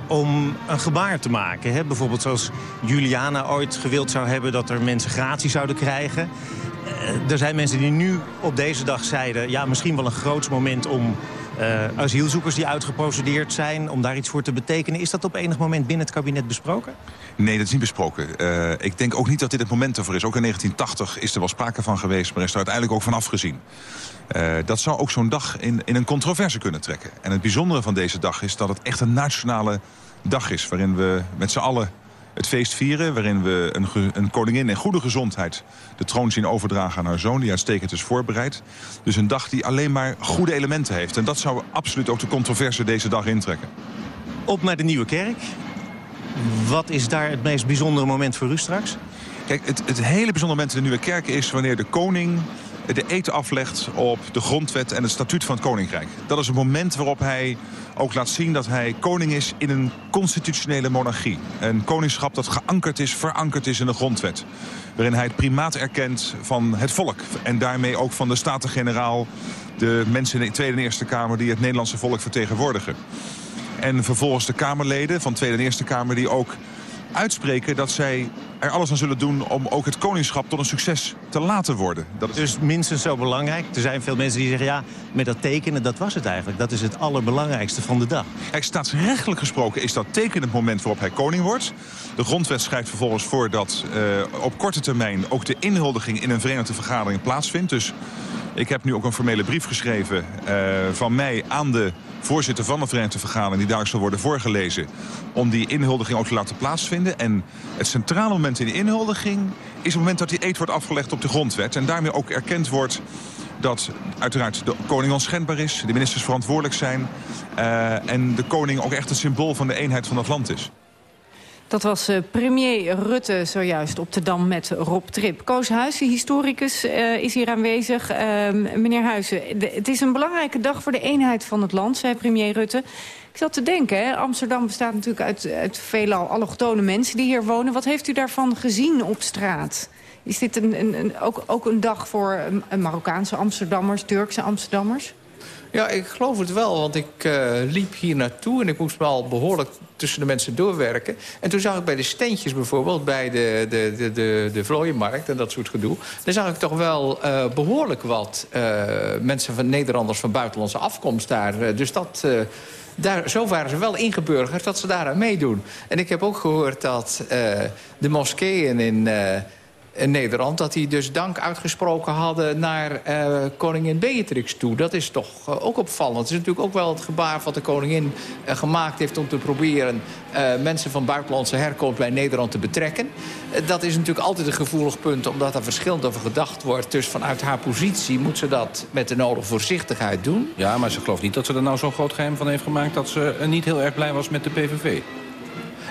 om een gebaar te maken. Hè? Bijvoorbeeld zoals Juliana ooit gewild zou hebben dat er mensen gratie zouden krijgen. Uh, er zijn mensen die nu op deze dag zeiden... ja, misschien wel een groots moment om uh, asielzoekers die uitgeprocedeerd zijn... om daar iets voor te betekenen. Is dat op enig moment binnen het kabinet besproken? Nee, dat is niet besproken. Uh, ik denk ook niet dat dit het moment ervoor is. Ook in 1980 is er wel sprake van geweest, maar is er uiteindelijk ook van afgezien. Uh, dat zou ook zo'n dag in, in een controverse kunnen trekken. En het bijzondere van deze dag is dat het echt een nationale dag is... waarin we met z'n allen het feest vieren... waarin we een, een, koningin in goede gezondheid de troon zien overdragen aan haar zoon... die uitstekend is voorbereid. Dus een dag die alleen maar goede elementen heeft. En dat zou absoluut ook de controverse deze dag intrekken. Op naar de Nieuwe Kerk. Wat is daar het meest bijzondere moment voor u straks? Kijk, het, het hele bijzondere moment in de Nieuwe Kerk is wanneer de koning de eten aflegt op de grondwet en het statuut van het koninkrijk. Dat is een moment waarop hij ook laat zien dat hij koning is in een constitutionele monarchie. Een koningschap dat geankerd is, verankerd is in de grondwet. Waarin hij het primaat erkent van het volk. En daarmee ook van de Staten-Generaal, de mensen in de Tweede en Eerste Kamer... die het Nederlandse volk vertegenwoordigen. En vervolgens de Kamerleden van Tweede en Eerste Kamer die ook uitspreken dat zij er alles aan zullen doen om ook het koningschap tot een succes te laten worden. Dat is dus minstens zo belangrijk. Er zijn veel mensen die zeggen, ja, met dat tekenen, dat was het eigenlijk. Dat is het allerbelangrijkste van de dag. Kijk, staatsrechtelijk gesproken is dat teken het moment waarop hij koning wordt. De grondwet schrijft vervolgens voor dat uh, op korte termijn ook de inhuldiging in een verenigde vergadering plaatsvindt. Dus ik heb nu ook een formele brief geschreven uh, van mij aan de voorzitter van de Verenigde Vergadering... die daar zal worden voorgelezen... om die inhuldiging ook te laten plaatsvinden. En het centrale moment in de inhuldiging... is het moment dat die eed wordt afgelegd op de grondwet... en daarmee ook erkend wordt dat uiteraard de koning onschendbaar is... de ministers verantwoordelijk zijn... Uh, en de koning ook echt het symbool van de eenheid van het land is. Dat was uh, premier Rutte zojuist op de Dam met Rob Trip. Koos Huizen, historicus, uh, is hier aanwezig. Uh, meneer Huizen, het is een belangrijke dag voor de eenheid van het land, zei premier Rutte. Ik zat te denken, Amsterdam bestaat natuurlijk uit, uit veelal allochtone mensen die hier wonen. Wat heeft u daarvan gezien op straat? Is dit een, een, ook, ook een dag voor Marokkaanse Amsterdammers, Turkse Amsterdammers? Ja, ik geloof het wel, want ik uh, liep hier naartoe... en ik moest wel behoorlijk tussen de mensen doorwerken. En toen zag ik bij de steentjes bijvoorbeeld... bij de, de, de, de, de vlooienmarkt en dat soort gedoe... daar zag ik toch wel uh, behoorlijk wat uh, mensen van Nederlanders... van buitenlandse afkomst daar. dus dat... Daar, zo waren ze wel ingeburgerd dat ze daaraan meedoen. En ik heb ook gehoord dat de moskeeën in... in Nederland... dat die dus dank uitgesproken hadden naar eh, koningin Beatrix toe. Dat is toch eh, ook opvallend. Het is natuurlijk ook wel het gebaar wat de koningin eh, gemaakt heeft... om te proberen eh, mensen van buitenlandse herkomst bij Nederland te betrekken. Eh, dat is natuurlijk altijd een gevoelig punt... omdat er verschillend over gedacht wordt. Dus vanuit haar positie moet ze dat met de nodige voorzichtigheid doen. Ja, maar ze gelooft niet dat ze er nou zo'n groot geheim van heeft gemaakt... dat ze eh, niet heel erg blij was met de PVV.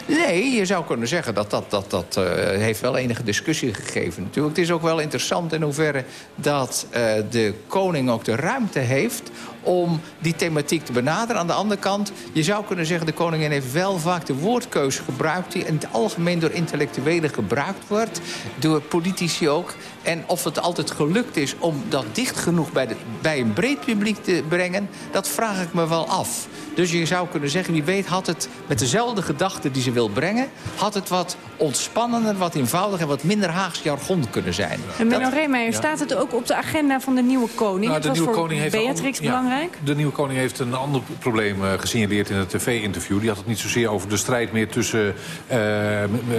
Nee, je zou kunnen zeggen dat dat, dat, dat uh, heeft wel enige discussie gegeven natuurlijk. Het is ook wel interessant in hoeverre dat uh, de koning ook de ruimte heeft om die thematiek te benaderen. Aan de andere kant, je zou kunnen zeggen... de koningin heeft wel vaak de woordkeuze gebruikt... die in het algemeen door intellectuelen gebruikt wordt. Door politici ook. En of het altijd gelukt is om dat dicht genoeg bij, de, bij een breed publiek te brengen... dat vraag ik me wel af. Dus je zou kunnen zeggen, wie weet had het met dezelfde gedachten die ze wil brengen... had het wat ontspannender, wat eenvoudiger en wat minder Haags jargon kunnen zijn. En Menno Reemeyer, ja. staat het ook op de agenda van de nieuwe koning? Nou, het de was nieuwe voor koning heeft Beatrix een, ja, belangrijk? De nieuwe koning heeft een ander probleem uh, gesignaleerd in het tv-interview. Die had het niet zozeer over de strijd meer tussen, uh,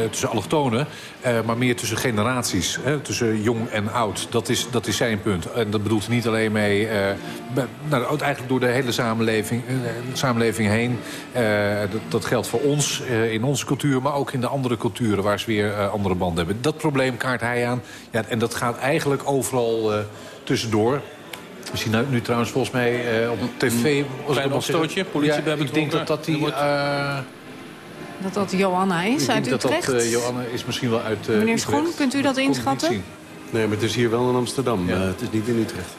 tussen allochtonen... Uh, maar meer tussen generaties, hè, tussen jong en oud. Dat is, dat is zijn punt. En dat bedoelt hij niet alleen mee... Uh, nou, eigenlijk door de hele samenleving, uh, samenleving heen. Dat, dat, geldt voor ons, in onze cultuur... maar ook in de andere culturen waar ze weer andere banden hebben. Dat probleem kaart hij aan. Ja, en dat gaat eigenlijk overal tussendoor. We zien nu, nu trouwens volgens mij op tv... Klein opstootje, politie ja, Ik denk dat dat die... Dat dat Johanna is ik uit denk Utrecht? dat dat uh, Johanna is misschien wel uit uh, Meneer Schoen, kunt u dat inschatten? Nee, maar het is hier wel in Amsterdam. Ja. Uh, het is niet in Utrecht.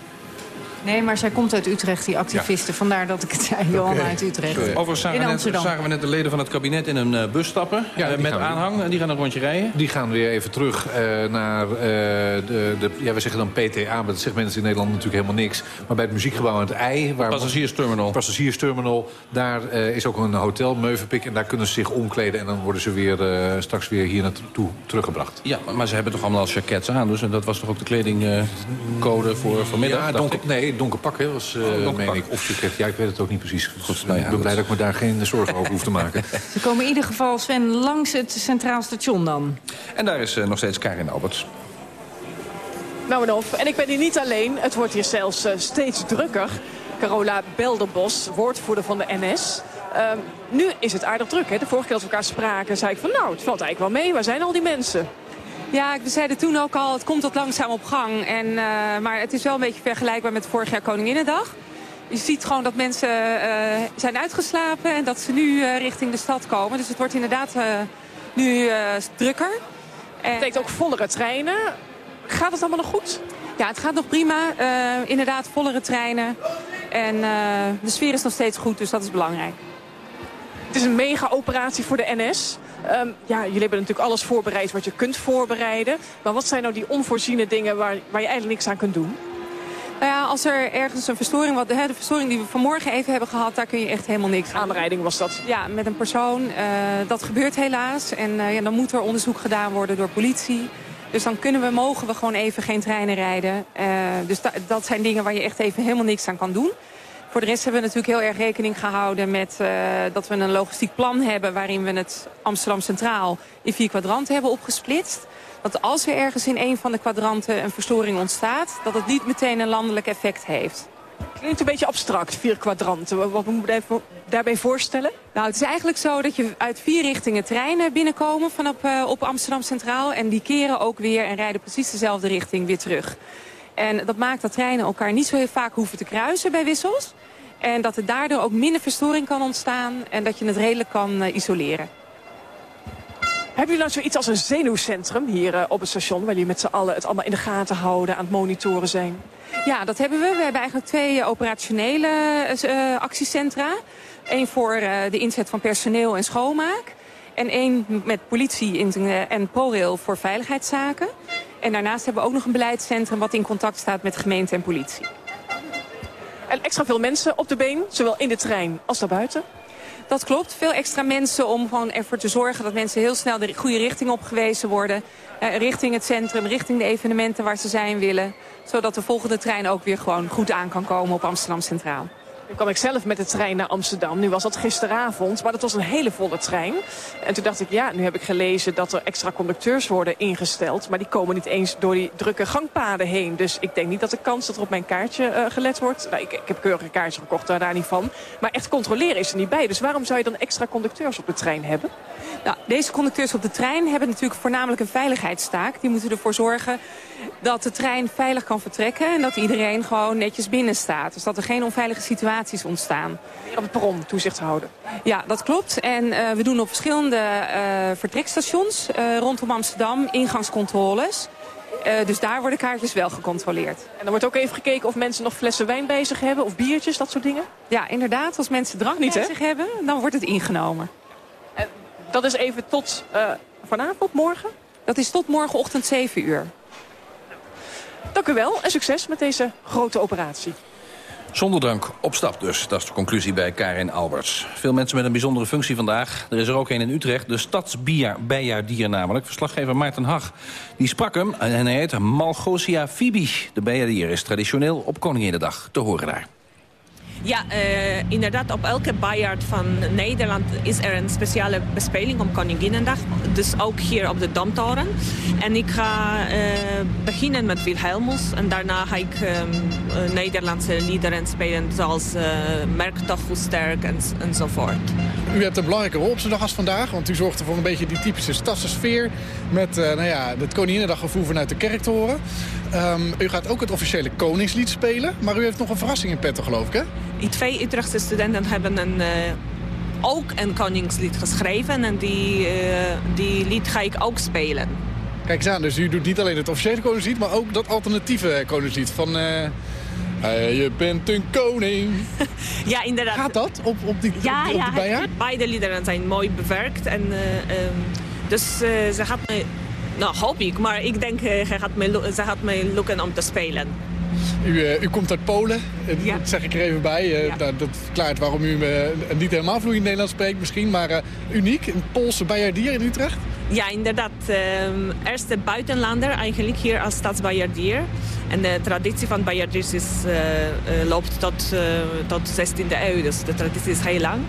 Nee, maar zij komt uit Utrecht, die activisten. Ja. Vandaar dat ik het zei, Johanna okay. uit Utrecht. Overigens zagen, in we net, zagen we net de leden van het kabinet in een uh, bus stappen. Ja, uh, met aanhang. En die gaan een rondje rijden. Die gaan weer even terug uh, naar de, de... Ja, we zeggen dan PTA, maar dat zeggen mensen in Nederland natuurlijk helemaal niks. Maar bij het muziekgebouw aan het IJ... Waar passagiersterminal. Passagiersterminal. Daar is ook een hotel, Meuvenpik. En daar kunnen ze zich omkleden. En dan worden ze weer straks weer hier naartoe teruggebracht. Ja, maar ze hebben toch allemaal jackets aan. Dus en dat was toch ook de kledingcode voor vanmiddag? Ja, donker, nee, donker pak, hè. Was, uh, meen ik. Of je krijgt, ja, ik weet het ook niet precies. Goed, nou ja, ik ben blij dat ik me daar geen zorgen over hoef te maken. Ze komen in ieder geval, Sven, langs het Centraal Station dan. En daar is uh, nog steeds Karin Alberts. Nou en of. En ik ben hier niet alleen. Het wordt hier zelfs uh, steeds drukker. Carola Belderbos, woordvoerder van de NS. Uh, nu is het aardig druk. Hè? De vorige keer als we elkaar spraken, zei ik van nou, het valt eigenlijk wel mee. Waar zijn al die mensen? Ja, we zeiden toen ook al, het komt wat langzaam op gang. En, uh, maar het is wel een beetje vergelijkbaar met vorig jaar Koninginnedag. Je ziet gewoon dat mensen uh, zijn uitgeslapen en dat ze nu uh, richting de stad komen. Dus het wordt inderdaad nu drukker. En... Het betekent ook vollere treinen. Gaat het allemaal nog goed? Ja, het gaat nog prima. inderdaad, vollere treinen. En de sfeer is nog steeds goed, dus dat is belangrijk. Het is een mega-operatie voor de NS. Um, ja, jullie hebben natuurlijk alles voorbereid wat je kunt voorbereiden. Maar wat zijn nou die onvoorziene dingen waar, waar je eigenlijk niks aan kunt doen? Nou ja, als er ergens een verstoring, wat, de verstoring die we vanmorgen even hebben gehad, daar kun je echt helemaal niks aan. Aanrijding was dat? Ja, met een persoon. Uh, dat gebeurt helaas. En uh, ja, dan moet er onderzoek gedaan worden door politie. Dus dan kunnen we, mogen we gewoon even geen treinen rijden. Uh, dus dat zijn dingen waar je echt even helemaal niks aan kan doen. Voor de rest hebben we natuurlijk heel erg rekening gehouden met uh, dat we een logistiek plan hebben... waarin we het Amsterdam Centraal in vier kwadranten hebben opgesplitst. Dat als er ergens in een van de kwadranten een verstoring ontstaat... dat het niet meteen een landelijk effect heeft. Klinkt een beetje abstract, vier kwadranten. Wat moet je daarbij voorstellen? Nou, het is eigenlijk zo dat je uit vier richtingen treinen binnenkomen van op, uh, op Amsterdam Centraal. En die keren ook weer en rijden precies dezelfde richting weer terug. En dat maakt dat treinen elkaar niet zo heel vaak hoeven te kruisen bij wissels. En dat er daardoor ook minder verstoring kan ontstaan en dat je het redelijk kan uh, isoleren. Hebben jullie nou zoiets als een zenuwcentrum hier uh, op het station... waar jullie met z'n allen het allemaal in de gaten houden, aan het monitoren zijn? Ja, dat hebben we. We hebben eigenlijk twee operationele uh, actiecentra. Eén voor de inzet van personeel en schoonmaak. En één met politie en ProRail voor veiligheidszaken. En daarnaast hebben we ook nog een beleidscentrum... wat in contact staat met gemeente en politie. En extra veel mensen op de been, zowel in de trein als daarbuiten? Dat klopt. Veel extra mensen om gewoon ervoor te zorgen dat mensen heel snel de goede richting opgewezen worden. Richting het centrum, richting de evenementen waar ze zijn willen. Zodat de volgende trein ook weer gewoon goed aan kan komen op Amsterdam Centraal. Nu kwam ik zelf met de trein naar Amsterdam. Nu was dat gisteravond, maar dat was een hele volle trein. En toen dacht ik, ja, nu heb ik gelezen dat er extra conducteurs worden ingesteld. Maar die komen niet eens door die drukke gangpaden heen. Dus ik denk niet dat de kans dat er op mijn kaartje uh, gelet wordt... Nou, ik, ik heb keurige kaartjes gekocht, daar, daar niet van. Maar echt controleren is er niet bij. Dus waarom zou je dan extra conducteurs op de trein hebben? Nou, deze conducteurs op de trein hebben natuurlijk voornamelijk een veiligheidstaak. Die moeten ervoor zorgen dat de trein veilig kan vertrekken... en dat iedereen gewoon netjes binnen staat. Dus dat er geen onveilige situaties ontstaan. Op het perron toezicht houden. Ja, dat klopt. En uh, we doen op verschillende uh, vertrekstations uh, rondom Amsterdam ingangscontroles. Dus daar worden kaartjes wel gecontroleerd. En dan wordt ook even gekeken of mensen nog flessen wijn bij zich hebben... of biertjes, dat soort dingen? Ja, inderdaad. Als mensen drank niet bij zich hebben, dan wordt het ingenomen. En dat is even tot vanavond, morgen? Dat is tot morgenochtend 7 uur. Dank u wel en succes met deze grote operatie. Zonder drank op stap dus. Dat is de conclusie bij Karin Alberts. Veel mensen met een bijzondere functie vandaag. Er is er ook een in Utrecht, de stadsbijaardier namelijk. Verslaggever Maarten Hag. Die sprak hem en hij heet Malgosia fibi. De bijaardier is traditioneel op Koninginnedag te horen daar. Ja, uh, inderdaad. Op elke bijaard van Nederland is er een speciale bespeling om Koninginnedag. Dus ook hier op de Damtoren. En ik ga uh, beginnen met Wilhelmus. En daarna ga ik uh, Nederlandse liederen spelen zoals uh, Merk sterk en, enzovoort. U hebt een belangrijke rol op zo'n dag als vandaag. Want u zorgt voor een beetje die typische stadssfeer. Met nou ja, het Koninginnedaggevoel vanuit de kerk te horen. Um, u gaat ook het officiële Koningslied spelen. Maar u heeft nog een verrassing in petto geloof ik hè? Die twee Utrechtse studenten hebben een, uh, ook een koningslied geschreven. En die, uh, die lied ga ik ook spelen. Kijk eens aan, dus u doet niet alleen het officiële koningslied... maar ook dat alternatieve koningslied van... Uh, je bent een koning. ja, inderdaad. Gaat dat op, op die, ja, op, op ja, beide liederen zijn mooi bewerkt. En, um, dus ze gaat me... Nou, hoop ik. Maar ik denk, ze gaat me lukken om te spelen. U, uh, u komt uit Polen, ja. dat zeg ik er even bij. Ja. nou, dat verklaart waarom u niet helemaal vloeiend Nederlands spreekt misschien. Maar uniek, een Poolse bijaardier in Utrecht? Ja, inderdaad. Um, eerste buitenlander eigenlijk hier als stadsbijaardier. En de traditie van bijaardiers is, loopt tot, tot 16e eeuw, dus de traditie is heel lang.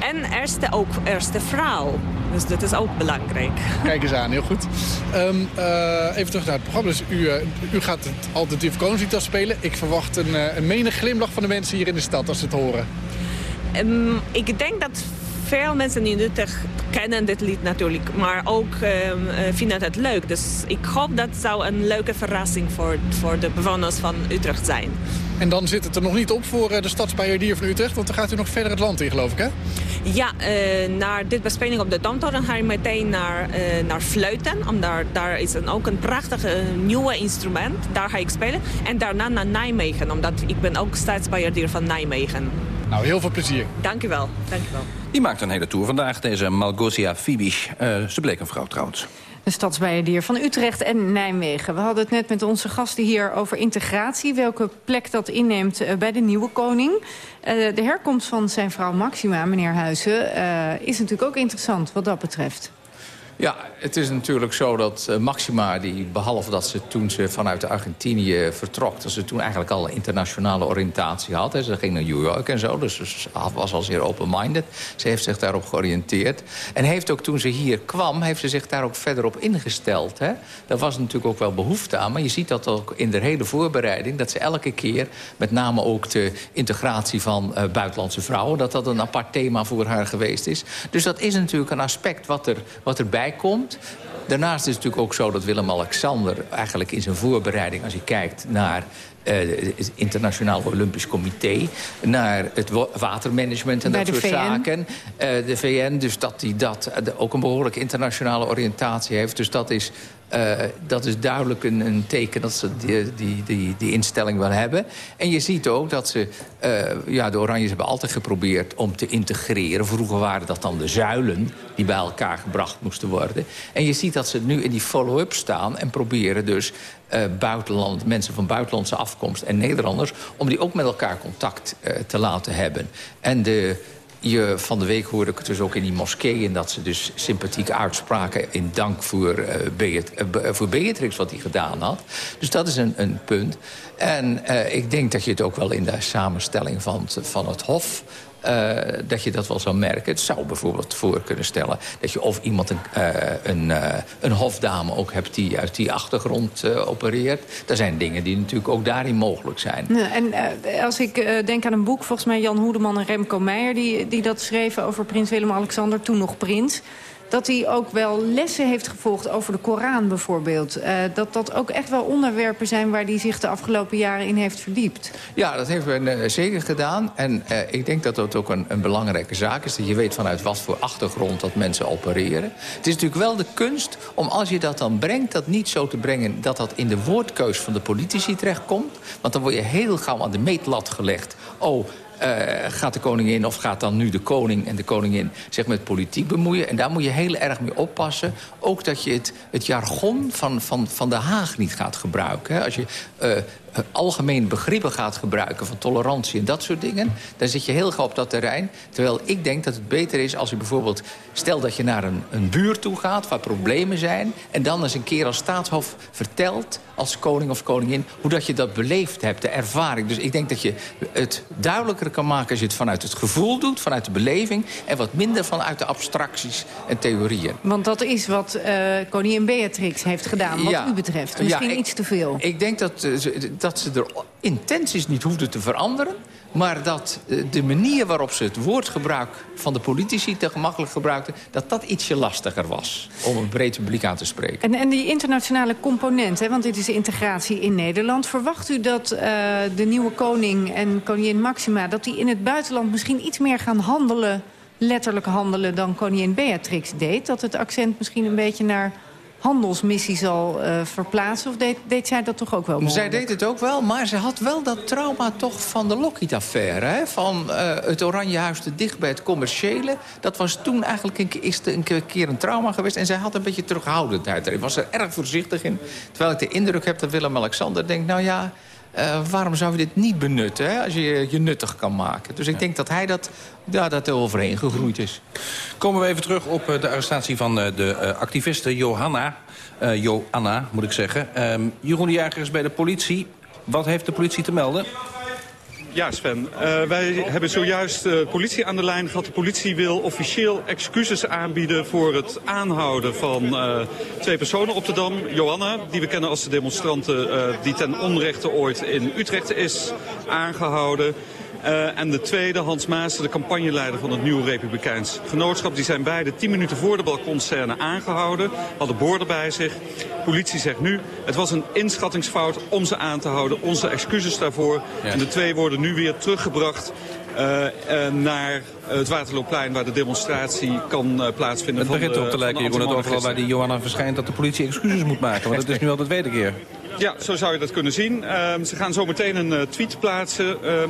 En eerste, ook eerste vrouw. Dus dat is ook belangrijk. Kijk eens aan, heel goed. Um, uh, even terug naar het programma. Dus u, u gaat het alternatief Koningslied spelen. Ik verwacht een, uh, een menig glimlach van de mensen hier in de stad als ze het horen. Um, ik denk dat veel mensen in Utrecht kennen dit lied natuurlijk. Maar ook um, vinden het leuk. Dus ik hoop dat zou een leuke verrassing voor, voor de bewoners van Utrecht zijn. En dan zit het er nog niet op voor de stadsbijaardier van Utrecht. Want dan gaat u nog verder het land in, geloof ik, hè? Ja, uh, naar dit bespeling op de Damtoren ga je meteen naar, uh, naar Fluiten. Om daar, daar is een, ook een prachtig uh, nieuwe instrument. Daar ga ik spelen. En daarna naar Nijmegen, omdat ik ben ook stadsbijaardier van Nijmegen. Nou, heel veel plezier. Dank u wel. Dank u wel. Die maakt een hele tour vandaag, deze Malgosia Fibisch. ze bleek een vrouw trouwens. De stadsbijaardier van Utrecht en Nijmegen. We hadden het net met onze gasten hier over integratie. Welke plek dat inneemt bij de nieuwe koning. Uh, de herkomst van zijn vrouw Maxima, meneer Huizen... Is natuurlijk ook interessant wat dat betreft. Ja, het is natuurlijk zo dat uh, Maxima, die, behalve dat ze toen ze vanuit Argentinië vertrok... dat ze toen eigenlijk al een internationale oriëntatie had. Ze ging naar New York en zo, dus ze was al zeer open-minded. Ze heeft zich daarop georiënteerd. En heeft ook toen ze hier kwam, heeft ze zich daar ook verder op ingesteld. Hè. Daar was natuurlijk ook wel behoefte aan, maar je ziet dat ook in de hele voorbereiding... dat ze elke keer, met name ook de integratie van uh, buitenlandse vrouwen... dat dat een apart thema voor haar geweest is. Dus dat is natuurlijk een aspect wat, er, wat erbij komt. Daarnaast is het natuurlijk ook zo dat Willem-Alexander eigenlijk in zijn voorbereiding... als je kijkt naar uh, het Internationaal Olympisch Comité... naar het watermanagement en Bij dat soort VN. zaken. Uh, de VN, dus dat hij dat uh, ook een behoorlijke internationale oriëntatie heeft. Dus dat is, dat is duidelijk een, een, teken dat ze die, die, die, die instelling wel hebben. En je ziet ook dat ze... ja, de Oranjes hebben altijd geprobeerd om te integreren. Vroeger waren dat dan de zuilen die bij elkaar gebracht moesten worden. En je ziet dat ze nu in die follow-up staan en proberen dus... Uh, buitenland, mensen van buitenlandse afkomst en Nederlanders... om die ook met elkaar contact te laten hebben. En de, je, van de week hoorde ik het dus ook in die moskeeën... dat ze dus sympathiek uitspraken in dank voor, Beat, uh, voor Beatrix wat hij gedaan had. Dus dat is een, een punt. En uh, ik denk dat je het ook wel in de samenstelling van, van het Hof... Uh, dat je dat wel zou merken. Het zou bijvoorbeeld voor kunnen stellen... dat je of iemand een, uh, een, uh, een hofdame ook hebt die uit die achtergrond opereert. Er zijn dingen die natuurlijk ook daarin mogelijk zijn. Ja, en als ik denk aan een boek, volgens mij Jan Hoedeman en Remco Meijer... die, die dat schreven over prins Willem-Alexander, toen nog prins dat hij ook wel lessen heeft gevolgd over de Koran bijvoorbeeld. Uh, dat dat ook echt wel onderwerpen zijn waar hij zich de afgelopen jaren in heeft verdiept. Ja, dat heeft men uh, zeker gedaan. En uh, ik denk dat dat ook een, een, belangrijke zaak is. Dat je weet vanuit wat voor achtergrond dat mensen opereren. Het is natuurlijk wel de kunst om als je dat dan brengt... dat niet zo te brengen dat dat in de woordkeus van de politici terechtkomt. Want dan word je heel gauw aan de meetlat gelegd. Oh, uh, gaat de koningin of gaat dan nu de koning en de koningin zich met politiek bemoeien. En daar moet je heel erg mee oppassen. Ook dat je het, het jargon van, van, van Den Haag niet gaat gebruiken. Hè. Als je uh, algemeen begrippen gaat gebruiken van tolerantie en dat soort dingen... dan zit je heel gauw op dat terrein. Terwijl ik denk dat het beter is als je bijvoorbeeld... stel dat je naar een, een buurt toe gaat waar problemen zijn... en dan eens een keer als staatshof vertelt als koning of koningin... hoe dat je dat beleefd hebt, de ervaring. Dus ik denk dat je het duidelijker kan maken als je het vanuit het gevoel doet... vanuit de beleving en wat minder vanuit de abstracties en theorieën. Want dat is wat uh, koningin Beatrix heeft gedaan, wat ja, u betreft. Misschien ja, ik, iets te veel. Ik denk dat, uh, dat ze er intenties niet hoefden te veranderen... maar dat uh, de manier waarop ze het woordgebruik van de politici te gemakkelijk gebruikten... dat dat ietsje lastiger was om een breed publiek aan te spreken. En, en die internationale component, hè, want dit is integratie in Nederland... verwacht u dat uh, de nieuwe koning en koningin Maxima... dat die in het buitenland misschien iets meer gaan handelen... letterlijk handelen dan koningin Beatrix deed? Dat het accent misschien een beetje naar handelsmissie zal uh, verplaatsen? Of deed, deed zij dat toch ook wel behoorlijk? Zij deed het ook wel, maar ze had wel dat trauma toch van de Lockheed-affaire. Van uh, het Oranje Huis te dicht bij het commerciële. Dat was toen eigenlijk een, is een keer een trauma geweest. En zij had een beetje terughoudendheid erin. Was er erg voorzichtig in. Terwijl ik de indruk heb dat Willem-Alexander denkt... nou ja, uh, waarom zou je dit niet benutten hè, als je je nuttig kan maken? Dus ik ja. denk dat hij dat, ja, dat er overheen gegroeid is. Komen we even terug op de arrestatie van de uh, activiste Johanna. Uh, Johanna, moet ik zeggen. Um, Jeroen de Jager is bij de politie. Wat heeft de politie te melden? Ja, Sven. Uh, wij hebben zojuist de uh, politie aan de lijn gehad. De politie wil officieel excuses aanbieden voor het aanhouden van uh, twee personen op de Dam. Johanna, die we kennen als de demonstrante die ten onrechte ooit in Utrecht is aangehouden. Uh, en de tweede, Hans Maassen, de campagneleider van het Nieuw Republikeins Genootschap. Die zijn beide tien minuten voor de balkonscène aangehouden. Hadden borden bij zich. Politie zegt nu, het was een inschattingsfout om ze aan te houden. Onze excuses daarvoor. Ja. En de twee worden nu weer teruggebracht naar het Waterloopplein waar de demonstratie kan plaatsvinden. Het begint erop te lijken, Jeroen, dat overal waar die Johanna verschijnt... dat de politie excuses moet maken, want het is nu al de tweede keer. Ja, zo zou je dat kunnen zien. Uh, ze gaan zo meteen een uh, tweet plaatsen uh,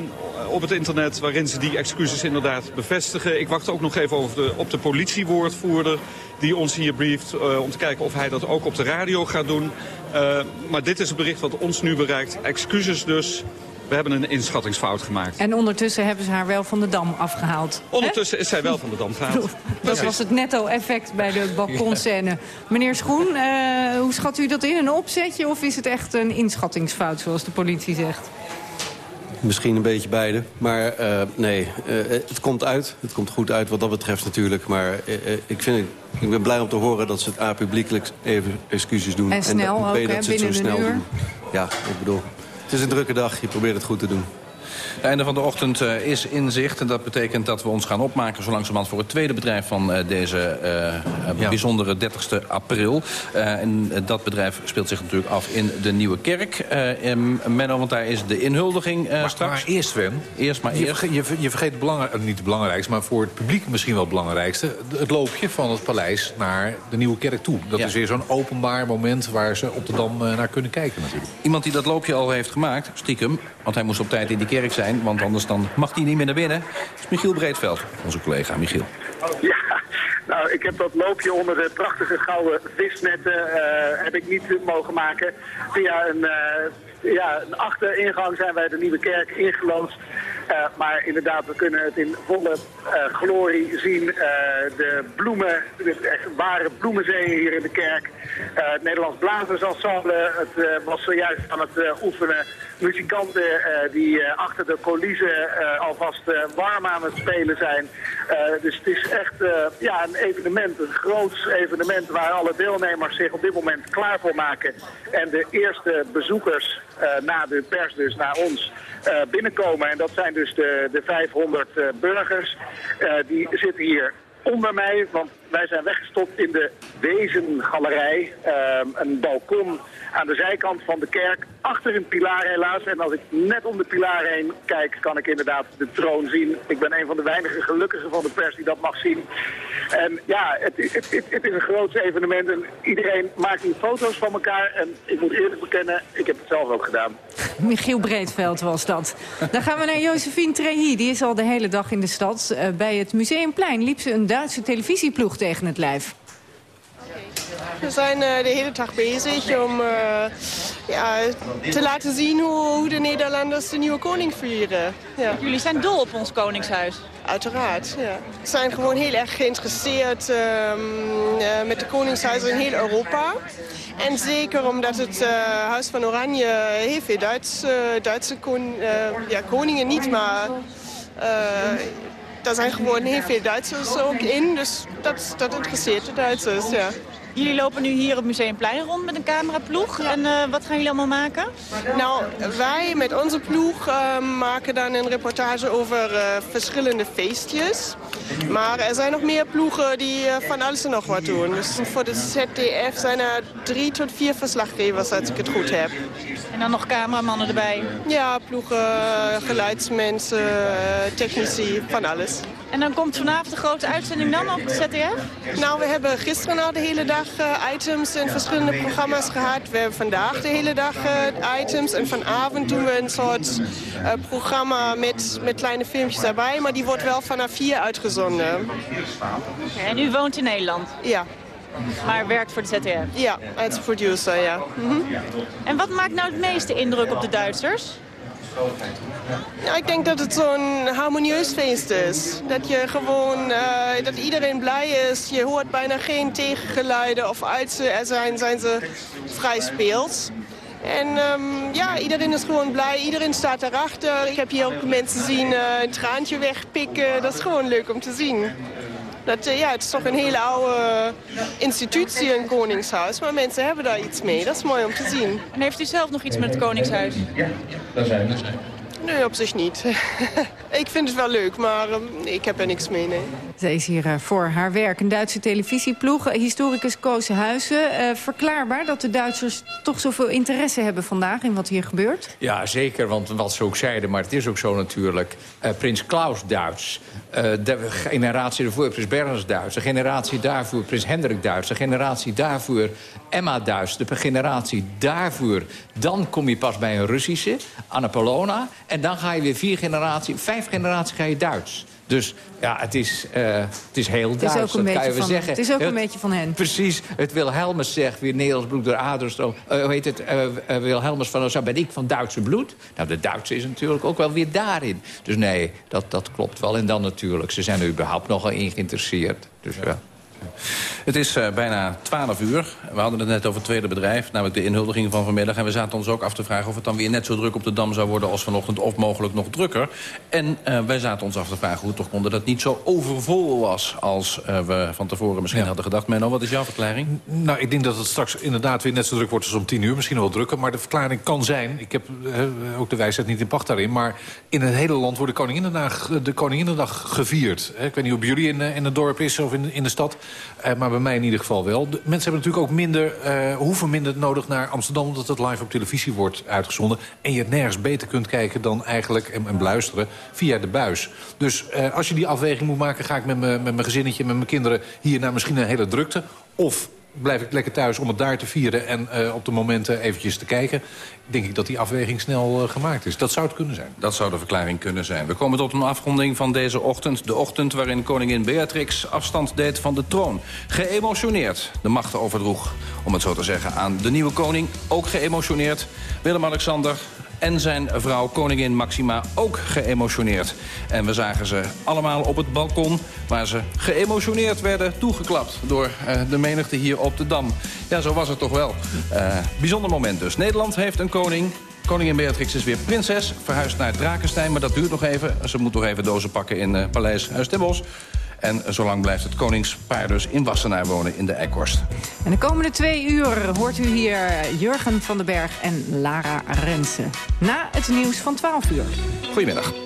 op het internet... waarin ze die excuses inderdaad bevestigen. Ik wacht ook nog even over de, op de politiewoordvoerder die ons hier brieft... om te kijken of hij dat ook op de radio gaat doen. maar dit is het bericht wat ons nu bereikt. Excuses dus. We hebben een inschattingsfout gemaakt. En ondertussen hebben ze haar wel van de dam afgehaald. Ondertussen He? is zij wel van de dam gehaald. dat was het netto-effect bij de balkonscène. Meneer Schoen, uh, hoe schat u dat in? Een opzetje of is het echt een inschattingsfout, zoals de politie zegt? Misschien een beetje beide. Maar uh, nee, uh, het komt uit. Het komt goed uit wat dat betreft natuurlijk. Maar ik, vind het, ik ben blij om te horen dat ze het A publiekelijk even excuses doen. En snel en, B, ook, dat ze het zo snel uur. doen. Ja, ik bedoel, het is een drukke dag. Je probeert het goed te doen. Het einde van de ochtend uh, is in zicht. En dat betekent dat we ons gaan opmaken zo langzamerhand voor het tweede bedrijf van uh, deze ja. bijzondere 30 april. en dat bedrijf speelt zich natuurlijk af in de Nieuwe Kerk. Um, Menno, want daar is de inhuldiging maar, straks. Maar eerst, Sven. Eerst maar je eerst. Vergeet, je, je vergeet het belangrijk, niet het belangrijkste, maar voor het publiek misschien wel het belangrijkste. Het loopje van het paleis naar de Nieuwe Kerk toe. Dat ja. is weer zo'n openbaar moment waar ze op de Dam naar kunnen kijken natuurlijk. Iemand die dat loopje al heeft gemaakt, stiekem, want hij moest op tijd in die kerk zijn want anders dan mag hij niet meer naar binnen. Dat is Michiel Breedveld, onze collega Michiel. Ja, nou, ik heb dat loopje onder de prachtige gouden visnetten uh, heb ik niet mogen maken. Via een, uh, ja, een achteringang zijn wij de Nieuwe Kerk ingeloosd. Eh, maar inderdaad, we kunnen het in volle eh, glorie zien. Eh, de bloemen, de echt ware bloemenzeeën hier in de kerk. Eh, het Nederlands Blazersensemble het, eh, was zojuist aan het eh, oefenen. Muzikanten eh, die eh, achter de coulissen eh, alvast warm aan het spelen zijn. Dus het is echt ja, een evenement, een groots evenement waar alle deelnemers zich op dit moment klaar voor maken. En de eerste bezoekers na de pers, dus naar ons, binnenkomen. En dat zijn dus de, de 500 eh, burgers. Die zitten hier onder mij, want wij zijn weggestopt in de Wezengalerij. Ehm, een balkon aan de zijkant van de kerk, achter een pilaar helaas. En als ik net om de pilaar heen kijk, kan ik inderdaad de troon zien. Ik ben een van de weinige gelukkigen van de pers die dat mag zien. En ja, het, het, het, is een groot evenement en iedereen maakt hier foto's van elkaar. En ik moet eerlijk bekennen, ik heb het zelf ook gedaan. Michiel Breedveld was dat. Dan gaan we naar Josephine Trehi. Die is al de hele dag in de stad. Eh, bij het Museumplein liep ze een Duitse televisieploeg tegen het lijf. We zijn uh, de hele dag bezig om uh, ja, te laten zien hoe, hoe, de Nederlanders de nieuwe koning vieren. Ja. Jullie zijn dol op ons koningshuis. Uiteraard, ja. We zijn gewoon heel erg geïnteresseerd uh, met de koningshuizen in heel Europa. En zeker omdat het Huis van Oranje heel veel Duits, Duitse kon, ja, koningen niet, maar daar zijn gewoon heel veel Duitsers ook in. Dus dat, dat interesseert de Duitsers, ja. Jullie lopen nu hier op Museumplein rond met een cameraploeg. En uh, wat gaan jullie allemaal maken? Nou, wij met onze ploeg uh, maken dan een reportage over uh, verschillende feestjes. Maar er zijn nog meer ploegen die van alles en nog wat doen. Dus voor de ZDF zijn er drie tot vier verslaggevers, als ik het goed heb. En dan nog cameramannen erbij? Ja, ploegen, geluidsmensen, technici, van alles. En dan komt vanavond de grote uitzending dan op de ZDF? Nou, we hebben gisteren al de hele dag uh, items in verschillende programma's gehad. We hebben vandaag de hele dag uh, items. En vanavond doen we een soort uh, programma met, met kleine filmpjes erbij. Maar die wordt wel vanaf vier uitgezonden. Okay, en u woont in Nederland? Ja. Maar werkt voor de ZDF? Ja, als producer, ja. Mm -hmm. En wat maakt nou het meeste indruk op de Duitsers? Ja, ik denk dat het zo'n harmonieus feest is. Dat je gewoon, uh, dat iedereen blij is. Je hoort bijna geen tegengeluiden of als ze er zijn, zijn ze vrij speels. En um, ja, iedereen is gewoon blij. Iedereen staat erachter. Ik heb hier ook mensen zien uh, een traantje wegpikken. Dat is gewoon leuk om te zien. Dat, uh, ja, het is toch een hele oude institutie, een koningshuis. Maar mensen hebben daar iets mee. Dat is mooi om te zien. En heeft u zelf nog iets met het koningshuis? Daar zijn we. Nee, op zich niet. ik vind het wel leuk, maar um, ik heb er niks mee, nee. Zij is hier uh, voor haar werk. Een Duitse televisieploeg, historicus Koos Huizen. Uh, verklaarbaar dat de Duitsers toch zoveel interesse hebben vandaag... in wat hier gebeurt? Ja, zeker, want wat ze ook zeiden, maar het is ook zo natuurlijk... Prins Klaus Duits, de generatie daarvoor prins Bernhard Duits... de generatie daarvoor prins Hendrik Duits... de generatie daarvoor Emma Duits, de generatie daarvoor... dan kom je pas bij een Russische, Anna Polona... En dan ga je weer vier generaties, vijf generaties ga je Duits. Dus ja, het is, uh, het is heel Duits, het is ook een dat kan je van, wel zeggen. Het is ook het, een beetje van hen. Precies, het Wilhelmus zegt weer Nederlands bloed door aderstroom. Uh, hoe heet het? Uh, uh, Wilhelmus van, zo ben ik van Duitse bloed. Nou, de Duitse is natuurlijk ook wel weer daarin. Dus nee, dat, dat klopt wel. En dan natuurlijk, ze zijn er überhaupt nogal in geïnteresseerd. Dus ja. Het is uh, bijna 12 uur. We hadden het net over het tweede bedrijf, namelijk de inhuldiging van vanmiddag. En we zaten ons ook af te vragen of het dan weer net zo druk op de Dam zou worden als vanochtend, of mogelijk nog drukker. En uh, wij zaten ons af te vragen hoe het toch kon dat het niet zo overvol was als uh, we van tevoren misschien ja. hadden gedacht. Menno, wat is jouw verklaring? Nou, ik denk dat het straks inderdaad weer net zo druk wordt als om 10 uur. Misschien wel drukker, maar de verklaring kan zijn... ik heb ook de wijsheid niet in pacht daarin... maar in het hele land wordt de Koninginnedag, de Koninginnedag gevierd. Ik weet niet of jullie in, in het dorp is of in, in de stad... Uh, maar bij mij in ieder geval wel. Mensen hebben natuurlijk ook minder, uh, hoeven minder nodig naar Amsterdam... omdat het live op televisie wordt uitgezonden. En je het nergens beter kunt kijken dan eigenlijk, en, en beluisteren, via de buis. Dus uh, als je die afweging moet maken... ga ik met mijn gezinnetje, met mijn kinderen hier naar misschien een hele drukte... of blijf ik lekker thuis om het daar te vieren... en uh, op de momenten eventjes te kijken... denk ik dat die afweging snel uh, gemaakt is. Dat zou het kunnen zijn. Dat zou de verklaring kunnen zijn. We komen tot een afronding van deze ochtend. De ochtend waarin koningin Beatrix afstand deed van de troon. Geëmotioneerd de machten overdroeg, om het zo te zeggen, aan de nieuwe koning. Ook geëmotioneerd. Willem-Alexander, en zijn vrouw koningin Maxima ook geëmotioneerd. En we zagen ze allemaal op het balkon... waar ze geëmotioneerd werden toegeklapt door uh, de menigte hier op de Dam. Ja, zo was het toch wel. Uh, bijzonder moment dus. Nederland heeft een koning, Koningin Beatrix is weer prinses, verhuisd naar Drakenstein... maar dat duurt nog even. Ze moet nog even dozen pakken in uh, Paleis Huis ten Bosch. En zolang blijft het koningspaar dus in Wassenaar wonen in de Eikhorst. En de komende twee uur hoort u hier Jurgen van den Berg en Lara Rensen. Na het nieuws van 12 uur. Goedemiddag.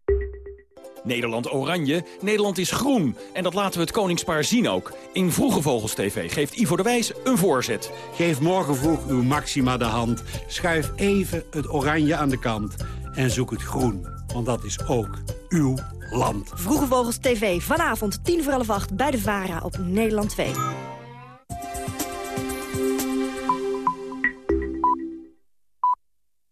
Nederland oranje, Nederland is groen. En dat laten we het koningspaar zien ook. In Vroege Vogels TV geeft Ivo de Wijs een voorzet. Geef morgen vroeg uw Maxima de hand. Schuif even het oranje aan de kant. En zoek het groen, want dat is ook uw land. Vroege Vogels TV, vanavond 10 voor half 8 bij de VARA op Nederland 2.